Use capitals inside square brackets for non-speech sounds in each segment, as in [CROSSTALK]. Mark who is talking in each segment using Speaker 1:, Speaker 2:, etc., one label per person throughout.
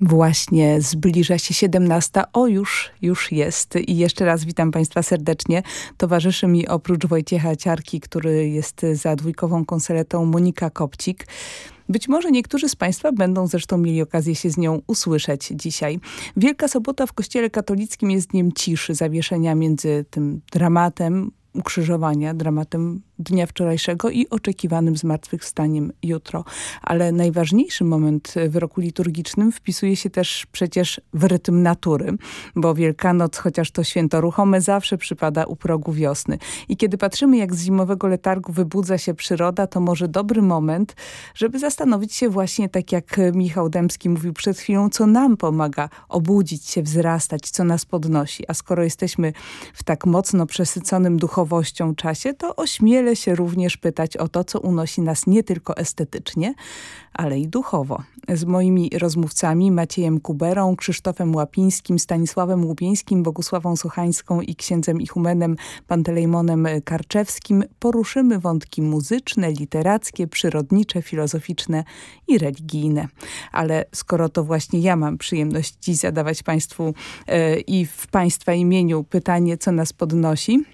Speaker 1: Właśnie zbliża się 17. O, już, już jest. I jeszcze raz witam Państwa serdecznie. Towarzyszy mi oprócz Wojciecha Ciarki, który jest za dwójkową konsoletą Monika Kopcik. Być może niektórzy z Państwa będą zresztą mieli okazję się z nią usłyszeć dzisiaj. Wielka Sobota w Kościele Katolickim jest dniem ciszy, zawieszenia między tym dramatem ukrzyżowania, dramatem dnia wczorajszego i oczekiwanym zmartwychwstaniem jutro. Ale najważniejszy moment w roku liturgicznym wpisuje się też przecież w rytm natury, bo Wielkanoc, chociaż to święto ruchome, zawsze przypada u progu wiosny. I kiedy patrzymy, jak z zimowego letargu wybudza się przyroda, to może dobry moment, żeby zastanowić się właśnie tak jak Michał Dębski mówił przed chwilą, co nam pomaga obudzić się, wzrastać, co nas podnosi. A skoro jesteśmy w tak mocno przesyconym duchowością czasie, to ośmielę się również pytać o to, co unosi nas nie tylko estetycznie, ale i duchowo. Z moimi rozmówcami Maciejem Kuberą, Krzysztofem Łapińskim, Stanisławem Łubieńskim, Bogusławą Suchańską i księdzem ichumenem Pantelejmonem Karczewskim poruszymy wątki muzyczne, literackie, przyrodnicze, filozoficzne i religijne. Ale skoro to właśnie ja mam przyjemność dziś zadawać Państwu yy, i w Państwa imieniu pytanie, co nas podnosi,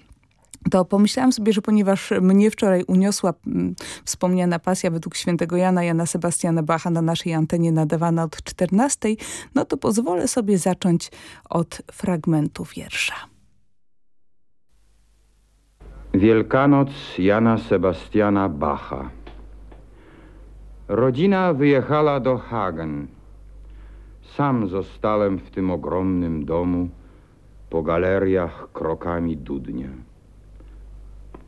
Speaker 1: to pomyślałam sobie, że ponieważ mnie wczoraj uniosła m, wspomniana pasja według świętego Jana, Jana Sebastiana Bacha na naszej antenie nadawana od 14, no to pozwolę sobie zacząć od fragmentu wiersza.
Speaker 2: Wielkanoc Jana Sebastiana Bacha Rodzina wyjechała do Hagen. Sam zostałem w tym ogromnym domu, po galeriach krokami dudnia.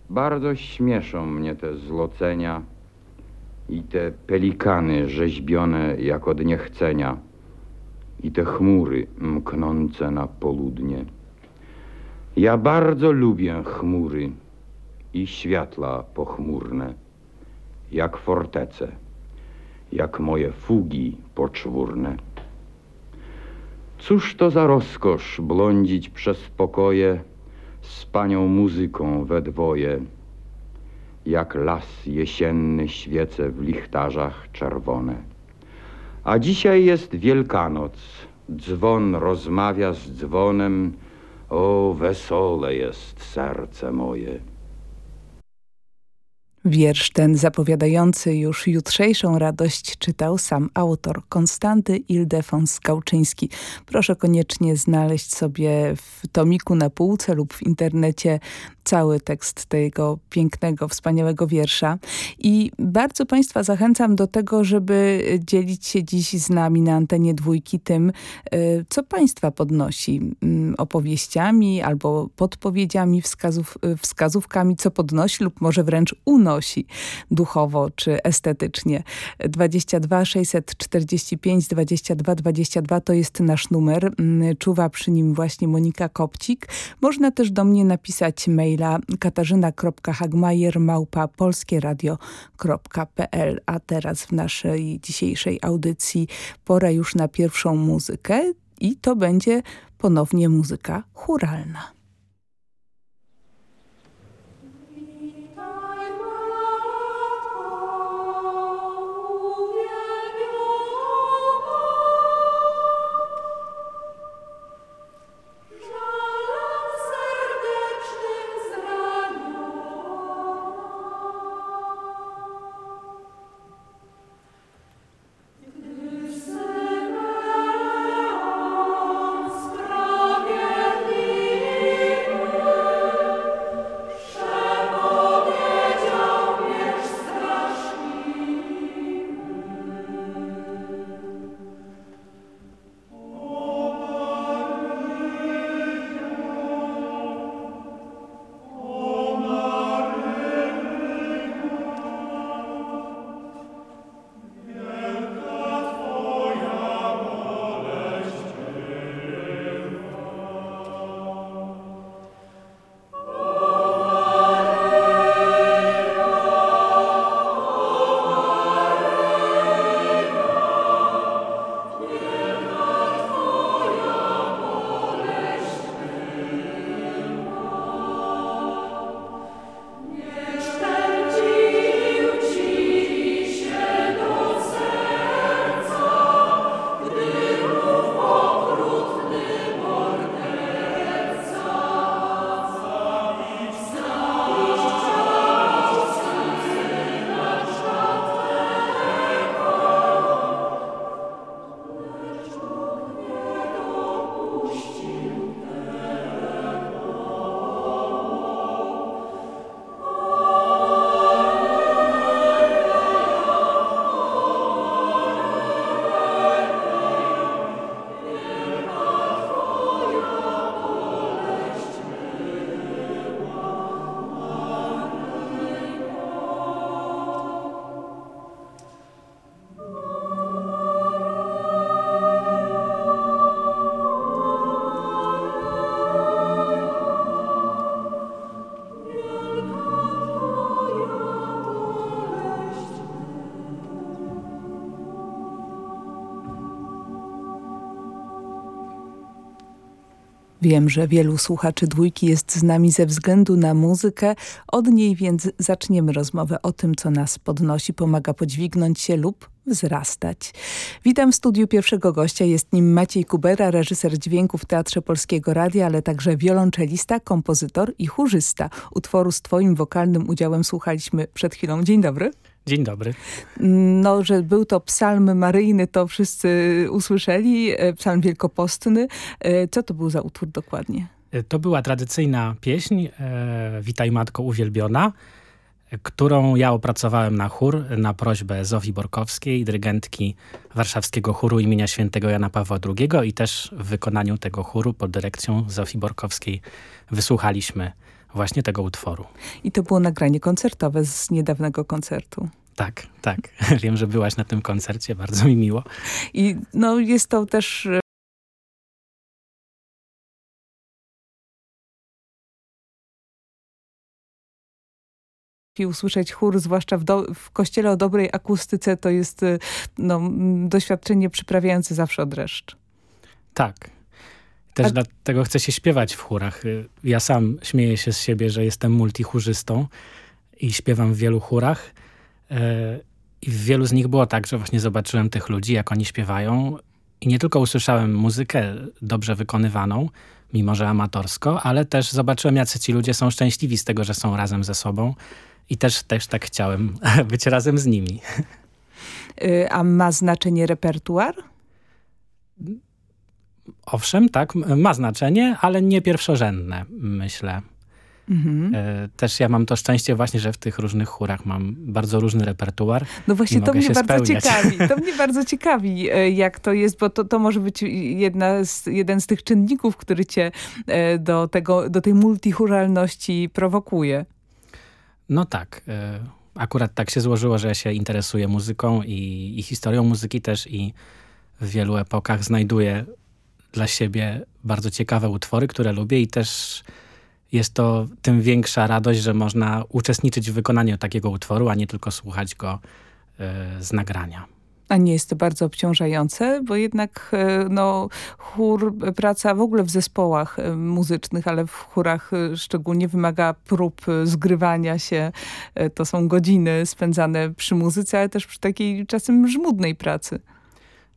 Speaker 2: Bardzo śmieszą mnie te zlocenia i te pelikany rzeźbione jak od niechcenia i te chmury mknące na poludnie. Ja bardzo lubię chmury i światła pochmurne, jak fortece, jak moje fugi poczwórne. Cóż to za rozkosz blądzić przez pokoje, z panią muzyką we dwoje, jak las jesienny świece w lichtarzach czerwone. A dzisiaj jest Wielkanoc, dzwon rozmawia z dzwonem, o wesole jest serce moje.
Speaker 1: Wiersz ten zapowiadający już jutrzejszą radość czytał sam autor Konstanty Ildefons Gałczyński. Proszę koniecznie znaleźć sobie w tomiku na półce lub w internecie cały tekst tego pięknego, wspaniałego wiersza. I bardzo Państwa zachęcam do tego, żeby dzielić się dziś z nami na antenie dwójki tym, y, co Państwa podnosi mm, opowieściami albo podpowiedziami, wskazów, y, wskazówkami, co podnosi lub może wręcz unosi duchowo czy estetycznie. 22 645 22 22 to jest nasz numer. Mm, czuwa przy nim właśnie Monika Kopcik. Można też do mnie napisać mail maila katarzyna.hagmajer małpa polskieradio.pl A teraz w naszej dzisiejszej audycji pora już na pierwszą muzykę i to będzie ponownie muzyka churalna. Wiem, że wielu słuchaczy dwójki jest z nami ze względu na muzykę. Od niej więc zaczniemy rozmowę o tym, co nas podnosi, pomaga podźwignąć się lub wzrastać. Witam w studiu pierwszego gościa. Jest nim Maciej Kubera, reżyser dźwięku w Teatrze Polskiego Radia, ale także wiolonczelista, kompozytor i chórzysta. Utworu z twoim wokalnym udziałem słuchaliśmy przed chwilą. Dzień dobry.
Speaker 3: Dzień dobry.
Speaker 1: No, że był to psalm maryjny, to wszyscy usłyszeli, e, psalm wielkopostny. E, co to był za utwór dokładnie?
Speaker 3: E, to była tradycyjna pieśń Witaj Matko Uwielbiona, którą ja opracowałem na chór na prośbę Zofii Borkowskiej, dyrygentki warszawskiego chóru imienia świętego Jana Pawła II i też w wykonaniu tego chóru pod dyrekcją Zofii Borkowskiej wysłuchaliśmy właśnie tego utworu.
Speaker 1: I to było nagranie koncertowe z niedawnego koncertu.
Speaker 3: Tak, tak. [LAUGHS] Wiem, że byłaś na tym koncercie, bardzo mi miło.
Speaker 1: I no, jest to też i usłyszeć chór, zwłaszcza w, do, w kościele o dobrej akustyce, to jest y, no, doświadczenie przyprawiające zawsze od dreszcz.
Speaker 3: Tak. Też A... dlatego chcę się śpiewać w chórach. Y, ja sam śmieję się z siebie, że jestem multichórzystą i śpiewam w wielu chórach. Y, I w wielu z nich było tak, że właśnie zobaczyłem tych ludzi, jak oni śpiewają i nie tylko usłyszałem muzykę dobrze wykonywaną, mimo że amatorsko, ale też zobaczyłem, jacy ci ludzie są szczęśliwi z tego, że są razem ze sobą i też, też tak chciałem [LAUGHS] być razem z nimi.
Speaker 1: Y, a ma znaczenie repertuar?
Speaker 3: Owszem, tak, ma znaczenie, ale nie pierwszorzędne, myślę. Mhm. E, też ja mam to szczęście właśnie, że w tych różnych chórach mam bardzo różny repertuar.
Speaker 1: No właśnie to mnie bardzo spełniać. ciekawi. To [LAUGHS] mnie bardzo ciekawi, e, jak to jest, bo to, to może być jedna z, jeden z tych czynników, który cię e, do, tego, do tej multichuralności prowokuje.
Speaker 3: No tak. Akurat tak się złożyło, że ja się interesuję muzyką i, i historią muzyki też i w wielu epokach znajduję dla siebie bardzo ciekawe utwory, które lubię i też jest to tym większa radość, że można uczestniczyć w wykonaniu takiego utworu, a nie tylko słuchać go y, z nagrania.
Speaker 1: A nie jest to bardzo obciążające, bo jednak e, no, chór, praca w ogóle w zespołach e, muzycznych, ale w chórach szczególnie wymaga prób zgrywania się. To są godziny spędzane przy muzyce, ale też przy takiej czasem żmudnej pracy.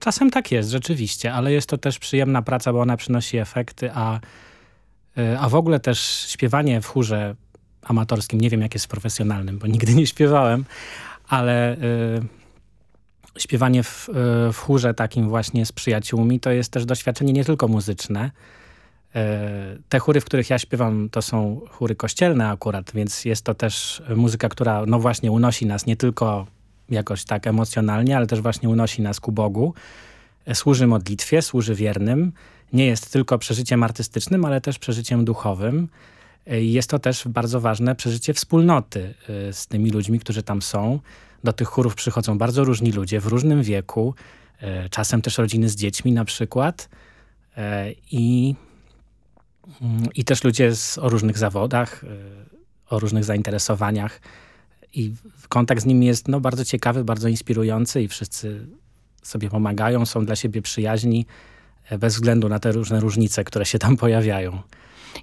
Speaker 3: Czasem tak jest, rzeczywiście, ale jest to też przyjemna praca, bo ona przynosi efekty, a E, a w ogóle też śpiewanie w chórze amatorskim, nie wiem jak jest w profesjonalnym, bo nigdy nie śpiewałem, ale y, śpiewanie w, y, w chórze takim właśnie z przyjaciółmi to jest też doświadczenie nie tylko muzyczne. Y, te chóry, w których ja śpiewam, to są chóry kościelne akurat, więc jest to też muzyka, która no właśnie unosi nas nie tylko jakoś tak emocjonalnie, ale też właśnie unosi nas ku Bogu. Służy modlitwie, służy wiernym, nie jest tylko przeżyciem artystycznym, ale też przeżyciem duchowym. Jest to też bardzo ważne przeżycie wspólnoty y, z tymi ludźmi, którzy tam są. Do tych chórów przychodzą bardzo różni ludzie w różnym wieku, y, czasem też rodziny z dziećmi na przykład y, i, mm, i też ludzie z, o różnych zawodach, o różnych zainteresowaniach i kontakt z nimi jest no, bardzo ciekawy, bardzo inspirujący i wszyscy sobie pomagają, są dla siebie przyjaźni bez względu na te różne różnice, które się tam pojawiają.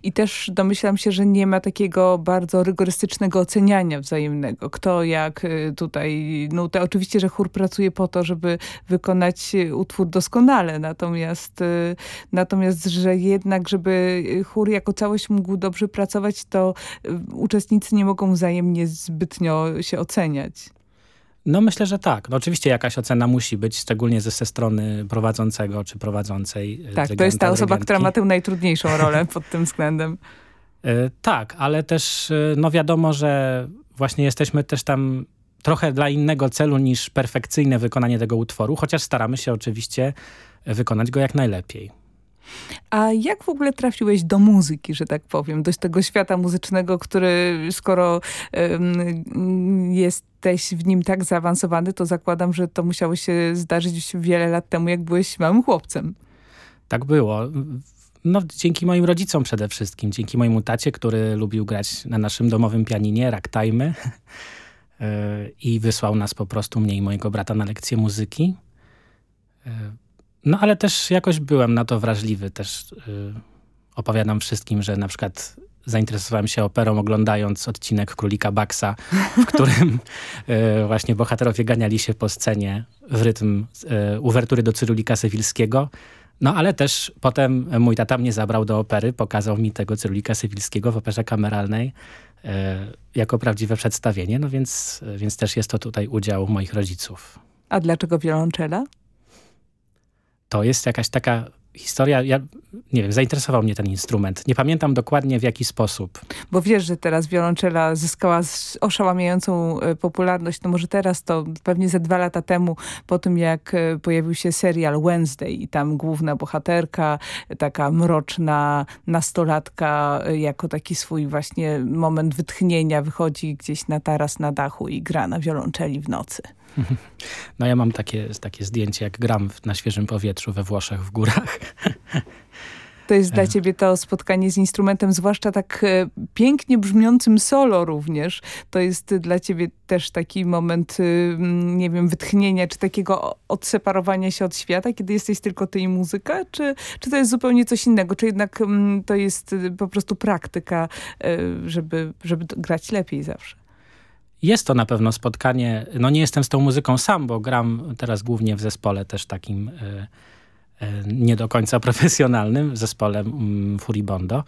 Speaker 1: I też domyślam się, że nie ma takiego bardzo rygorystycznego oceniania wzajemnego. Kto jak y, tutaj nutę. Oczywiście, że chór pracuje po to, żeby wykonać y, utwór doskonale. Natomiast, y, natomiast że jednak, żeby chór jako całość mógł dobrze pracować, to uczestnicy nie mogą wzajemnie zbytnio się oceniać.
Speaker 3: No myślę, że tak. No oczywiście jakaś ocena musi być, szczególnie ze, ze strony prowadzącego czy prowadzącej.
Speaker 1: E, tak, to jest ta osoba, która ma tę najtrudniejszą rolę [LAUGHS] pod tym względem.
Speaker 3: E, tak, ale też e, no wiadomo, że właśnie jesteśmy też tam trochę dla innego celu niż perfekcyjne wykonanie tego utworu, chociaż staramy się oczywiście wykonać go jak najlepiej.
Speaker 1: A jak w ogóle trafiłeś do muzyki, że tak powiem, do tego świata muzycznego, który skoro um, jesteś w nim tak zaawansowany, to zakładam, że to musiało się zdarzyć wiele lat temu, jak byłeś małym chłopcem.
Speaker 3: Tak było. No, dzięki moim rodzicom przede wszystkim, dzięki mojemu tacie, który lubił grać na naszym domowym pianinie, ragtime [LAUGHS] i wysłał nas po prostu, mnie i mojego brata na lekcje muzyki. No ale też jakoś byłem na to wrażliwy też. Y, opowiadam wszystkim, że na przykład zainteresowałem się operą oglądając odcinek Królika Baxa, w [LAUGHS] którym e, właśnie bohaterowie ganiali się po scenie w rytm e, uwertury do Cyrulika Sewilskiego. No ale też potem mój tata mnie zabrał do opery, pokazał mi tego Cyrulika Sewilskiego w operze kameralnej e, jako prawdziwe przedstawienie, no więc, więc też jest to tutaj udział moich rodziców.
Speaker 1: A dlaczego wiolonczela?
Speaker 3: To jest jakaś taka historia, ja nie wiem, zainteresował mnie ten instrument. Nie pamiętam dokładnie w jaki sposób.
Speaker 1: Bo wiesz, że teraz wiolonczela zyskała oszałamiającą e, popularność. No może teraz to pewnie ze dwa lata temu, po tym jak e, pojawił się serial Wednesday i tam główna bohaterka, taka mroczna nastolatka, e, jako taki swój właśnie moment wytchnienia wychodzi gdzieś na taras na dachu i gra na wiolonczeli w nocy. [LAUGHS]
Speaker 3: No ja mam takie, takie zdjęcie, jak gram na świeżym powietrzu we Włoszech w górach. [LAUGHS]
Speaker 1: To jest dla ciebie to spotkanie z instrumentem, zwłaszcza tak e, pięknie brzmiącym solo również. To jest dla ciebie też taki moment, y, nie wiem, wytchnienia, czy takiego odseparowania się od świata, kiedy jesteś tylko ty i muzyka? Czy, czy to jest zupełnie coś innego? Czy jednak to jest y, po prostu praktyka, e, żeby, żeby grać lepiej zawsze?
Speaker 3: Jest to na pewno spotkanie, no nie jestem z tą muzyką sam, bo gram teraz głównie w zespole też takim y, y, nie do końca [LAUGHS] profesjonalnym, w zespole y, Furibondo.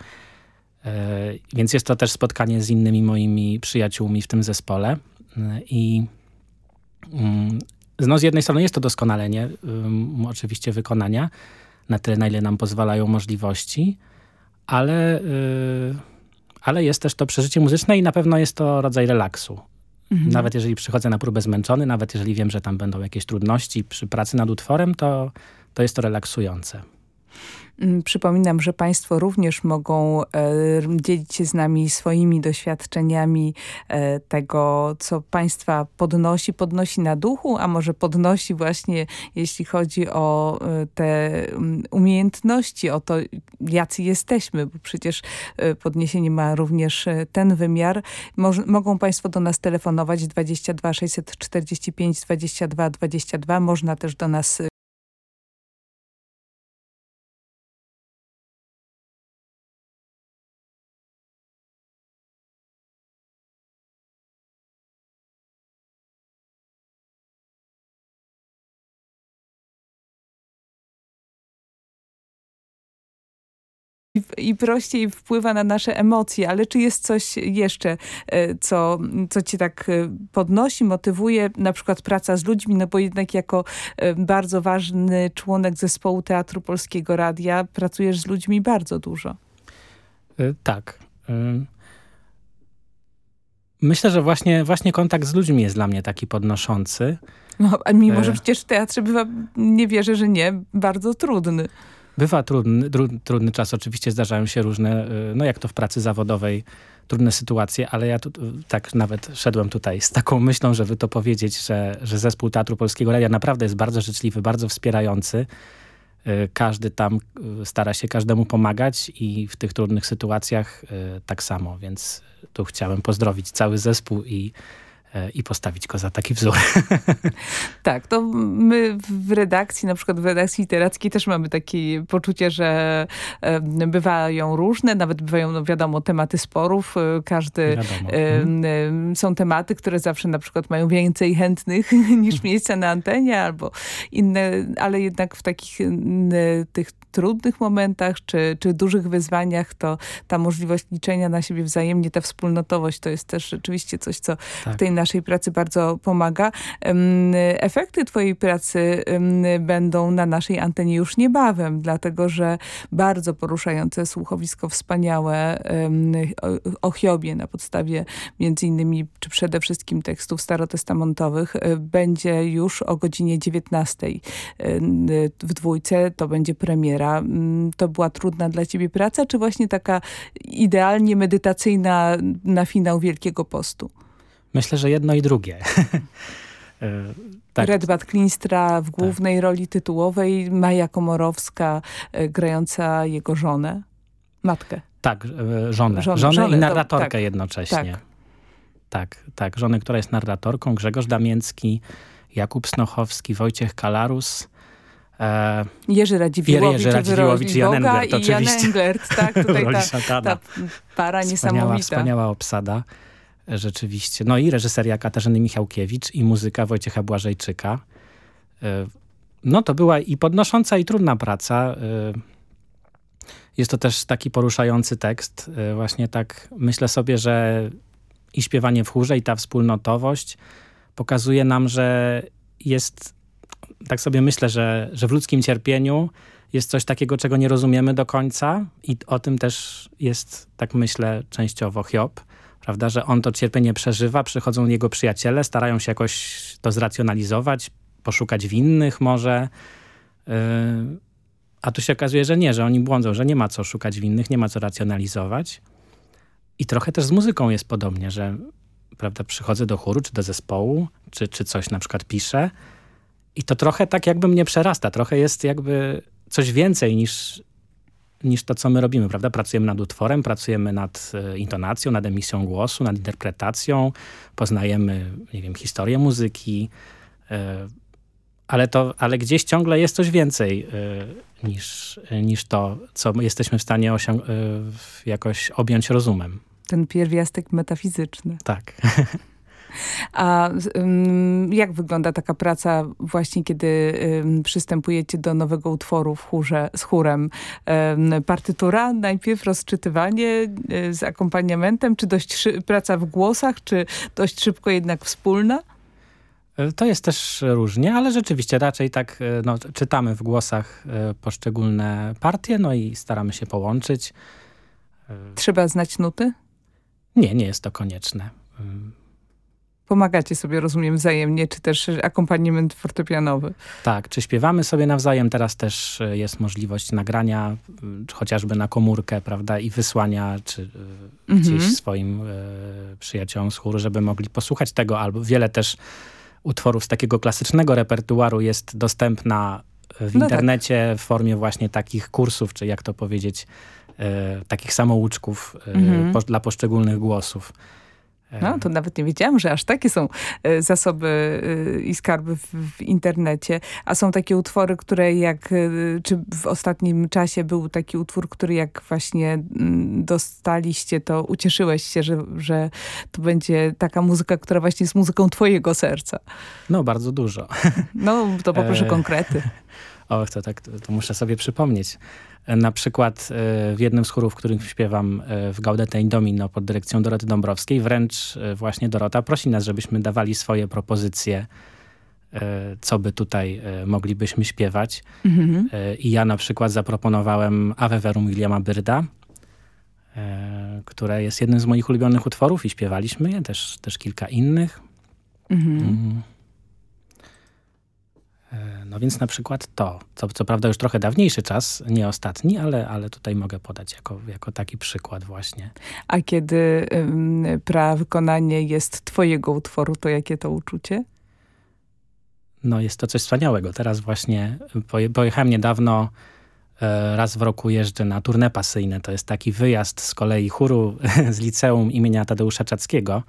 Speaker 3: Więc jest to też spotkanie z innymi moimi przyjaciółmi w tym zespole. I mm, no z jednej strony jest to doskonalenie oczywiście wykonania, na tyle na ile nam pozwalają możliwości, ale, ale jest też to przeżycie muzyczne i na pewno jest to rodzaj relaksu. Mhm. Nawet jeżeli przychodzę na próbę zmęczony, nawet jeżeli wiem, że tam będą jakieś trudności przy pracy nad utworem, to, to jest to relaksujące.
Speaker 1: Mm, przypominam, że Państwo również mogą e, dzielić się z nami swoimi doświadczeniami e, tego, co Państwa podnosi, podnosi na duchu, a może podnosi właśnie, jeśli chodzi o e, te mm, umiejętności, o to, jacy jesteśmy, bo przecież podniesienie ma również ten wymiar. mogą Państwo do nas telefonować 22 645 22 22. Można też do nas i prościej wpływa na nasze emocje, ale czy jest coś jeszcze, e, co, co cię tak e, podnosi, motywuje, na przykład praca z ludźmi, no bo jednak jako e, bardzo ważny członek zespołu Teatru Polskiego Radia pracujesz z ludźmi bardzo dużo.
Speaker 3: Tak. Myślę, że właśnie, właśnie kontakt z ludźmi jest dla mnie taki podnoszący.
Speaker 1: No, a mimo, że przecież w teatrze bywa, nie wierzę, że nie, bardzo trudny.
Speaker 3: Bywa trudny, trudny czas, oczywiście zdarzają się różne, y, no jak to w pracy zawodowej, trudne sytuacje, ale ja tu, tak nawet szedłem tutaj z taką myślą, żeby to powiedzieć, że, że zespół Teatru Polskiego Radia naprawdę jest bardzo życzliwy, bardzo wspierający. Y, każdy tam stara się każdemu pomagać i w tych trudnych sytuacjach tak samo, więc tu chciałem pozdrowić cały zespół i E, i postawić go za taki wzór. [LAUGHS]
Speaker 1: Tak, to my w redakcji, na przykład w redakcji literackiej też mamy takie poczucie, że e, bywają różne, nawet bywają, no wiadomo, tematy sporów. E, każdy, hmm. są tematy, które zawsze na przykład mają więcej chętnych [LAUGHS] niż miejsca na antenie albo inne, ale jednak w takich tych trudnych momentach czy, czy dużych wyzwaniach, to ta możliwość liczenia na siebie wzajemnie, ta wspólnotowość to jest też rzeczywiście coś, co tak. w tej naszej pracy bardzo pomaga. Efekty twojej pracy będą na naszej antenie już niebawem, dlatego że bardzo poruszające słuchowisko wspaniałe o Hiobie na podstawie między innymi, czy przede wszystkim tekstów starotestamentowych e, będzie już o godzinie 19 w dwójce. To będzie premiera. Mm, to była trudna dla ciebie praca, czy właśnie taka idealnie medytacyjna na finał Wielkiego Postu?
Speaker 3: Myślę, że jedno i drugie. [LAUGHS]
Speaker 1: E, tak. Redbat Klinstra w tak. głównej tak. roli tytułowej, Maja Komorowska e, grająca jego żonę, matkę.
Speaker 3: Tak, e, żonę. Żonę, żonę, żonę i narratorkę to, tak, jednocześnie. Tak. tak, tak. Żonę, która jest narratorką, Grzegorz Damięcki, Jakub Snochowski, Wojciech Kalarus,
Speaker 1: E, Jerzy Radziwiłowicz,
Speaker 3: Jerzy Radziwiłowicz i Jan Englert,
Speaker 1: i Jan Englert, tak, tutaj [LAUGHS] ta, ta para
Speaker 3: wspaniała, Wspaniała obsada, rzeczywiście. No i reżyseria Katarzyny Michałkiewicz i muzyka Wojciecha Błażejczyka. E, no to była i podnosząca i trudna praca. E, jest to też taki poruszający tekst. E, właśnie tak myślę sobie, że i śpiewanie w chórze i ta wspólnotowość pokazuje nam, że jest, tak sobie myślę, że, że w ludzkim cierpieniu jest coś takiego, czego nie rozumiemy do końca i o tym też jest, tak myślę, częściowo Hiob, prawda, że on to cierpienie przeżywa, przychodzą jego przyjaciele, starają się jakoś to zracjonalizować, poszukać winnych może, yy, a tu się okazuje, że nie, że oni błądzą, że nie ma co szukać winnych, nie ma co racjonalizować. I trochę też z muzyką jest podobnie, że prawda, przychodzę do chóru, czy do zespołu, czy, czy coś na przykład piszę i to trochę tak jakby mnie przerasta, trochę jest jakby coś więcej niż, niż to, co my robimy, prawda? Pracujemy nad utworem, pracujemy nad e, intonacją, nad emisją głosu, nad interpretacją, poznajemy, nie wiem, historię muzyki, e, ale, to, ale gdzieś ciągle jest coś więcej e, niż, niż to, co jesteśmy w stanie jakoś objąć rozumem.
Speaker 1: Ten pierwiastek metafizyczny.
Speaker 3: Tak. [LAUGHS]
Speaker 1: A jak wygląda taka praca właśnie, kiedy przystępujecie do nowego utworu w chórze, z chórem? Partytura najpierw, rozczytywanie y, z akompaniamentem, czy dość praca w głosach, czy dość szybko jednak wspólna?
Speaker 3: E, to jest też różnie, ale rzeczywiście raczej tak e, no, czytamy w głosach poszczególne partie, no i staramy się połączyć.
Speaker 1: Trzeba znać nuty?
Speaker 3: Nie, nie jest to konieczne.
Speaker 1: Pomagacie sobie, rozumiem, wzajemnie, czy też akompaniament fortepianowy.
Speaker 3: Tak, czy śpiewamy sobie nawzajem. Teraz też e, jest możliwość nagrania chociażby na komórkę, prawda, i wysłania, czy e, mhm. gdzieś swoim y, przyjaciołom z chóru, żeby mogli posłuchać tego, albo wiele też utworów z takiego klasycznego repertuaru jest dostępna w no internecie tak. w formie właśnie takich kursów, czy jak to powiedzieć, e, takich samouczków e, mhm. po, dla poszczególnych głosów.
Speaker 1: No, to nawet nie wiedziałam, że aż takie są e, zasoby e, i skarby w, w, internecie. A są takie utwory, które jak, e, czy w ostatnim czasie był taki utwór, który jak właśnie mm, dostaliście, to ucieszyłeś się, że, że to będzie taka muzyka, która właśnie jest muzyką twojego serca.
Speaker 3: No, bardzo dużo.
Speaker 1: No, to poproszę konkrety. [LAUGHS]
Speaker 3: Och, to tak, to, to muszę sobie przypomnieć. Na przykład e, w jednym z chórów, w którym śpiewam e, w Gaudete Indomino pod dyrekcją Doroty Dąbrowskiej, wręcz e, właśnie Dorota prosi nas, żebyśmy dawali swoje propozycje, co by tutaj moglibyśmy śpiewać. Mhm. I ja na przykład zaproponowałem Ave Verum Williama Byrda, które jest jednym z moich ulubionych utworów i śpiewaliśmy je, też, też kilka innych. Mhm. E, no więc na przykład to, co, co prawda już trochę dawniejszy czas, nie ostatni, ale, ale tutaj mogę podać jako, jako taki przykład właśnie.
Speaker 1: A kiedy ym, pra wykonanie jest twojego utworu, to jakie to uczucie?
Speaker 3: No jest to coś wspaniałego. Teraz właśnie pojechałem niedawno, e, raz w roku jeżdżę na turne pasyjne. To jest taki wyjazd z kolei chóru [LAUGHS] z liceum imienia Tadeusza Czackiego.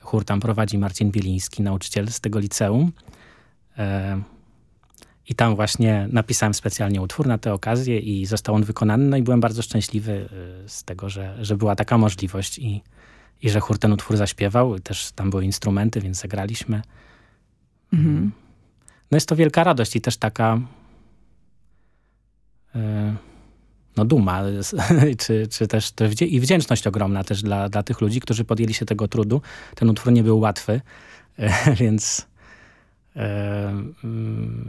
Speaker 3: Chór tam prowadzi Marcin Bieliński, nauczyciel z tego liceum. I tam właśnie napisałem specjalnie utwór na tę okazję i został on wykonany. No i byłem bardzo szczęśliwy y, z tego, że, że była taka możliwość i, i że chór ten utwór zaśpiewał. Też tam były instrumenty, więc zagraliśmy. Mhm. Mm. No jest to wielka radość i też taka y, no duma, [LAUGHS] czy, czy też i wdzięczność ogromna też dla, dla tych ludzi, którzy podjęli się tego trudu. Ten utwór nie był łatwy, [LAUGHS] więc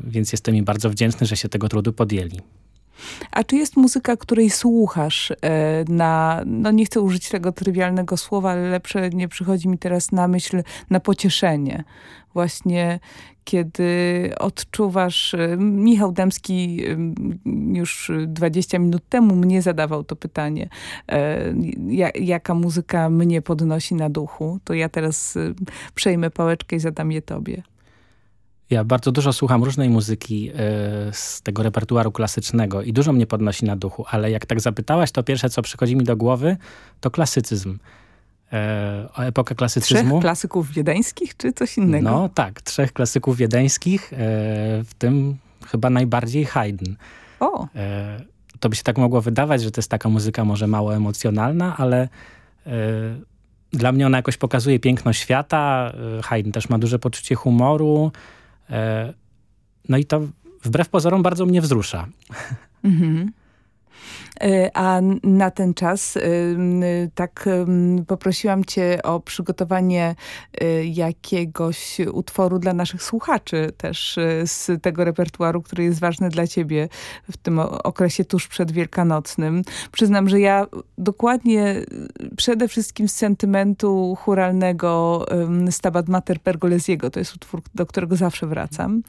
Speaker 3: więc jestem im bardzo wdzięczny, że się tego trudu podjęli.
Speaker 1: A czy jest muzyka, której słuchasz e, na, no nie chcę użyć tego trywialnego słowa, ale lepsze nie przychodzi mi teraz na myśl, na pocieszenie. Właśnie kiedy odczuwasz, e, Michał Dębski już 20 minut temu mnie zadawał to pytanie, jaka muzyka mnie podnosi na duchu, to ja teraz przejmę pałeczkę i zadam je tobie.
Speaker 3: Ja bardzo dużo słucham różnej muzyki y, z tego repertuaru klasycznego i dużo mnie podnosi na duchu, ale jak tak zapytałaś, to pierwsze, co przychodzi mi do głowy, to klasycyzm. E, o epokę klasycyzmu.
Speaker 1: Trzech klasyków wiedeńskich, czy coś innego?
Speaker 3: No tak, trzech klasyków wiedeńskich, e, w tym chyba najbardziej Haydn.
Speaker 1: O.
Speaker 3: E, to by się tak mogło wydawać, że to jest taka muzyka może mało emocjonalna, ale dla mnie ona jakoś pokazuje piękno świata. Haydn też ma duże poczucie humoru. E, no i to wbrew pozorom bardzo mnie wzrusza. Mhm.
Speaker 1: E, a na ten czas e, tak poprosiłam cię o przygotowanie e, jakiegoś utworu dla naszych słuchaczy też z tego repertuaru, który jest ważny dla ciebie w tym okresie tuż przed Wielkanocnym. Przyznam, że ja dokładnie przede wszystkim z sentymentu churalnego Stabat Mater Pergolesiego, to jest utwór, do którego zawsze wracam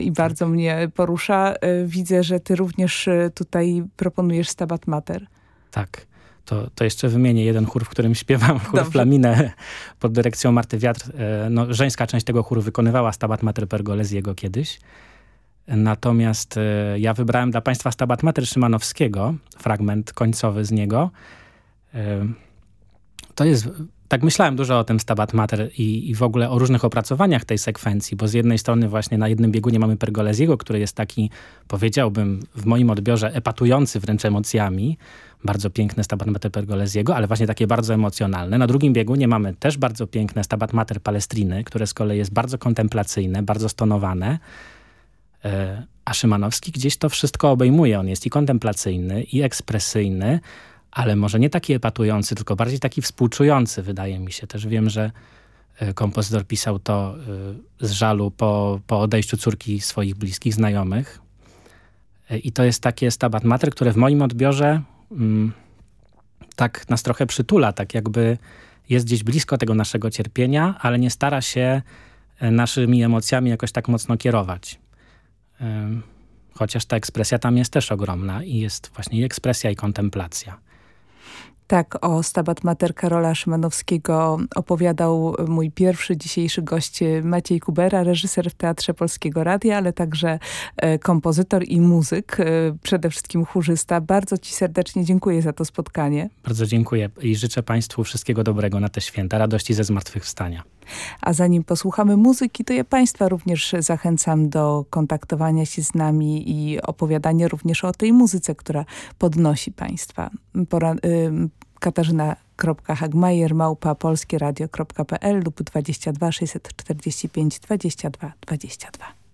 Speaker 1: i bardzo mnie porusza. Widzę, że ty również tutaj proponujesz Stabat Mater.
Speaker 3: Tak. To, to jeszcze wymienię jeden chór, w którym śpiewam, chór Dobrze. Flaminę pod dyrekcją Marty Wiatr. E, no, żeńska część tego chóru wykonywała Stabat Mater Pergolesiego kiedyś. Natomiast e, ja wybrałem dla Państwa Stabat Mater Szymanowskiego, fragment końcowy z niego. E, to jest tak myślałem dużo o tym Stabat Mater i, i, w ogóle o różnych opracowaniach tej sekwencji, bo z jednej strony właśnie na jednym biegunie mamy Pergolesiego, który jest taki, powiedziałbym, w moim odbiorze epatujący wręcz emocjami. Bardzo piękne Stabat Mater Pergolesiego, ale właśnie takie bardzo emocjonalne. Na drugim biegunie mamy też bardzo piękne Stabat Mater Palestriny, które z kolei jest bardzo kontemplacyjne, bardzo stonowane. E, a Szymanowski gdzieś to wszystko obejmuje. On jest i kontemplacyjny, i ekspresyjny, ale może nie taki epatujący, tylko bardziej taki współczujący, wydaje mi się. Też wiem, że e, kompozytor pisał to e, z żalu po, po odejściu córki swoich bliskich znajomych. E, I to jest takie stabat mater, które w moim odbiorze mm, tak nas trochę przytula, tak jakby jest gdzieś blisko tego naszego cierpienia, ale nie stara się naszymi emocjami jakoś tak mocno kierować. Chociaż ta ekspresja tam jest też ogromna i jest właśnie i ekspresja i kontemplacja.
Speaker 1: Tak, o Stabat Mater Karola Szymanowskiego opowiadał mój pierwszy dzisiejszy gość Maciej Kubera, reżyser w Teatrze Polskiego Radia, ale także e, kompozytor i muzyk, e, przede wszystkim chórzysta. Bardzo ci serdecznie dziękuję za to spotkanie.
Speaker 3: Bardzo dziękuję i życzę Państwu wszystkiego dobrego na te święta, radości ze zmartwychwstania.
Speaker 1: A zanim posłuchamy muzyki, to ja Państwa również zachęcam do kontaktowania się z nami i opowiadania również o tej muzyce, która podnosi Państwa. Pora, y, Katarzyna.hagmajer małpa polskieradio.pl lub 22 645 22 22.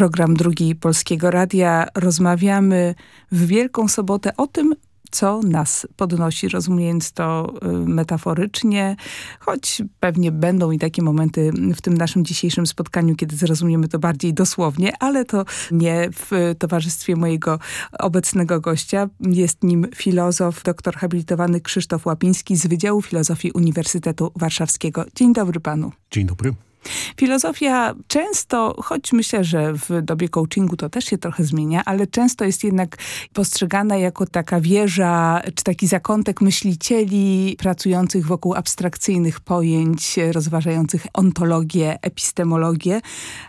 Speaker 1: program Drugi Polskiego Radia. Rozmawiamy w Wielką Sobotę o tym, co nas podnosi, rozumiejąc to y, metaforycznie, choć pewnie będą i takie momenty w tym naszym dzisiejszym spotkaniu, kiedy zrozumiemy to bardziej dosłownie, ale to nie w towarzystwie mojego obecnego gościa. Jest nim filozof, doktor habilitowany Krzysztof Łapiński z Wydziału Filozofii Uniwersytetu Warszawskiego. Dzień dobry panu.
Speaker 4: Dzień dobry.
Speaker 1: Filozofia często, choć myślę, że w dobie coachingu to też się trochę zmienia, ale często jest jednak postrzegana jako taka wieża, czy taki zakątek myślicieli pracujących wokół abstrakcyjnych pojęć, rozważających ontologię, epistemologię.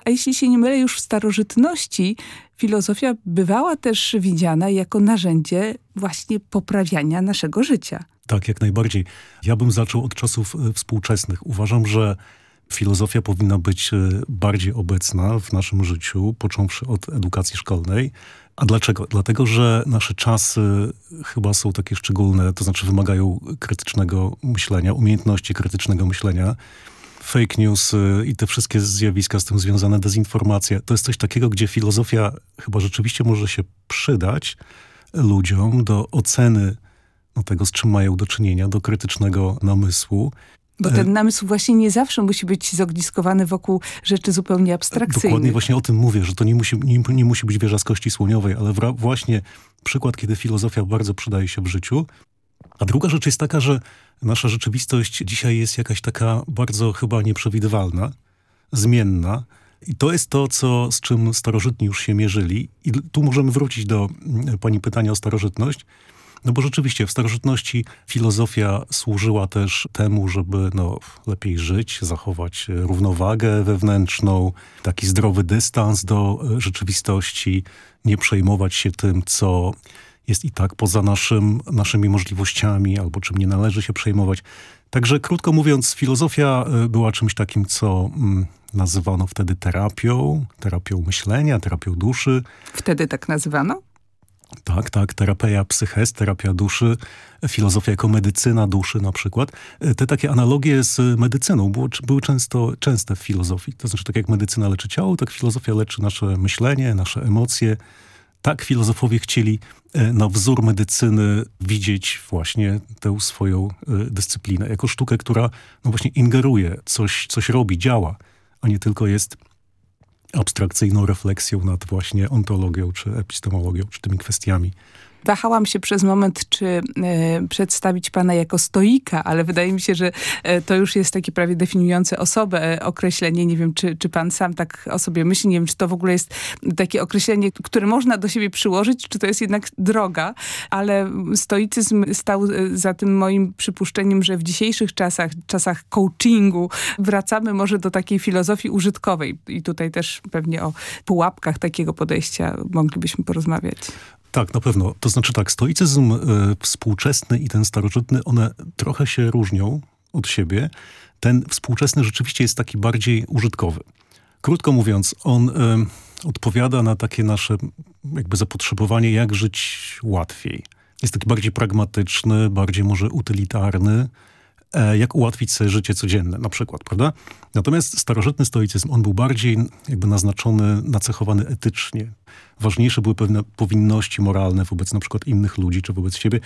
Speaker 1: A jeśli się nie mylę, już w starożytności filozofia bywała też widziana jako narzędzie właśnie poprawiania naszego życia.
Speaker 4: Tak, jak najbardziej. Ja bym zaczął od czasów e, współczesnych. Uważam, że filozofia powinna być e, bardziej obecna w naszym życiu, począwszy od edukacji szkolnej. A dlaczego? Dlatego, że nasze czasy chyba są takie szczególne, to znaczy wymagają krytycznego myślenia, umiejętności krytycznego myślenia. Fake news e, i te wszystkie zjawiska z tym związane, dezinformacja, to jest coś takiego, gdzie filozofia chyba rzeczywiście może się przydać ludziom do oceny no, tego, z czym mają do czynienia, do krytycznego namysłu.
Speaker 1: Bo ten e, namysł właśnie nie zawsze musi być zogniskowany wokół rzeczy zupełnie abstrakcyjnych.
Speaker 4: Dokładnie właśnie o tym mówię, że to nie musi, nie, nie musi być wieża z kości słoniowej, ale właśnie przykład, kiedy filozofia bardzo przydaje się w życiu. A druga rzecz jest taka, że nasza rzeczywistość dzisiaj jest jakaś taka bardzo chyba nieprzewidywalna, zmienna. I to jest to, co, z czym starożytni już się mierzyli. I tu możemy wrócić do mm, pani pytania o starożytność. No bo rzeczywiście w starożytności filozofia służyła też temu, żeby no, lepiej żyć, zachować równowagę wewnętrzną, taki zdrowy dystans do e, rzeczywistości, nie przejmować się tym, co jest i tak poza naszym, naszymi możliwościami albo czym nie należy się przejmować. Także krótko mówiąc, filozofia e, była czymś takim, co mm, nazywano wtedy terapią, terapią myślenia, terapią duszy.
Speaker 1: Wtedy tak nazywano?
Speaker 4: Tak, tak, terapia psyches, terapia duszy, filozofia jako medycyna duszy na przykład. Te takie analogie z medycyną były, były często, częste w filozofii. To znaczy tak jak medycyna leczy ciało, tak filozofia leczy nasze myślenie, nasze emocje. Tak filozofowie chcieli e, na wzór medycyny widzieć właśnie tę swoją e, dyscyplinę, jako sztukę, która no właśnie ingeruje, coś, coś robi, działa, a nie tylko jest abstrakcyjną refleksją nad właśnie ontologią, czy epistemologią, czy tymi kwestiami
Speaker 1: Wahałam się przez moment, czy e, przedstawić pana jako stoika, ale wydaje mi się, że e, to już jest takie prawie definiujące osobę e, określenie. Nie wiem, czy, czy pan sam tak o sobie myśli. Nie wiem, czy to w ogóle jest takie określenie, które można do siebie przyłożyć, czy to jest jednak droga, ale stoicyzm stał za tym moim przypuszczeniem, że w dzisiejszych czasach, czasach coachingu, wracamy może do takiej filozofii użytkowej. I tutaj też pewnie o pułapkach takiego podejścia moglibyśmy porozmawiać.
Speaker 4: Tak, na pewno. To znaczy tak, stoicyzm y, współczesny i ten starożytny, one trochę się różnią od siebie. Ten współczesny rzeczywiście jest taki bardziej użytkowy. Krótko mówiąc, on y, odpowiada na takie nasze jakby zapotrzebowanie, jak żyć łatwiej. Jest taki bardziej pragmatyczny, bardziej może utylitarny, e, jak ułatwić sobie życie codzienne na przykład, prawda? Natomiast starożytny stoicyzm, on był bardziej jakby naznaczony, nacechowany etycznie ważniejsze były pewne powinności moralne wobec na przykład innych ludzi czy wobec siebie.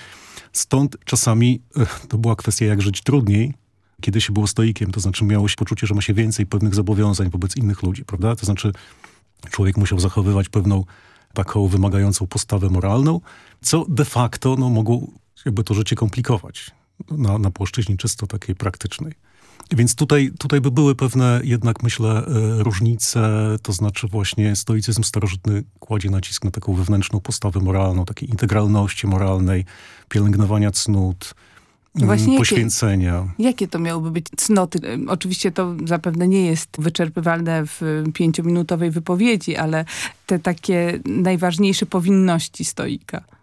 Speaker 4: Stąd czasami e, to była kwestia, jak żyć trudniej, kiedy się było stoikiem, to znaczy miało się poczucie, że ma się więcej pewnych zobowiązań wobec innych ludzi, prawda? To znaczy człowiek musiał zachowywać pewną taką wymagającą postawę moralną, co de facto no, mogło jakby to życie komplikować na, na płaszczyźnie czysto takiej praktycznej. Więc tutaj, tutaj by były pewne jednak, myślę, e, różnice, to znaczy właśnie stoicyzm starożytny kładzie nacisk na taką wewnętrzną postawę moralną, takiej integralności moralnej, pielęgnowania cnót, mm, Właśnie poświęcenia.
Speaker 1: Jakie, jakie to miałyby być cnoty? Oczywiście to zapewne nie jest wyczerpywalne w pięciominutowej wypowiedzi, ale te takie najważniejsze powinności stoika.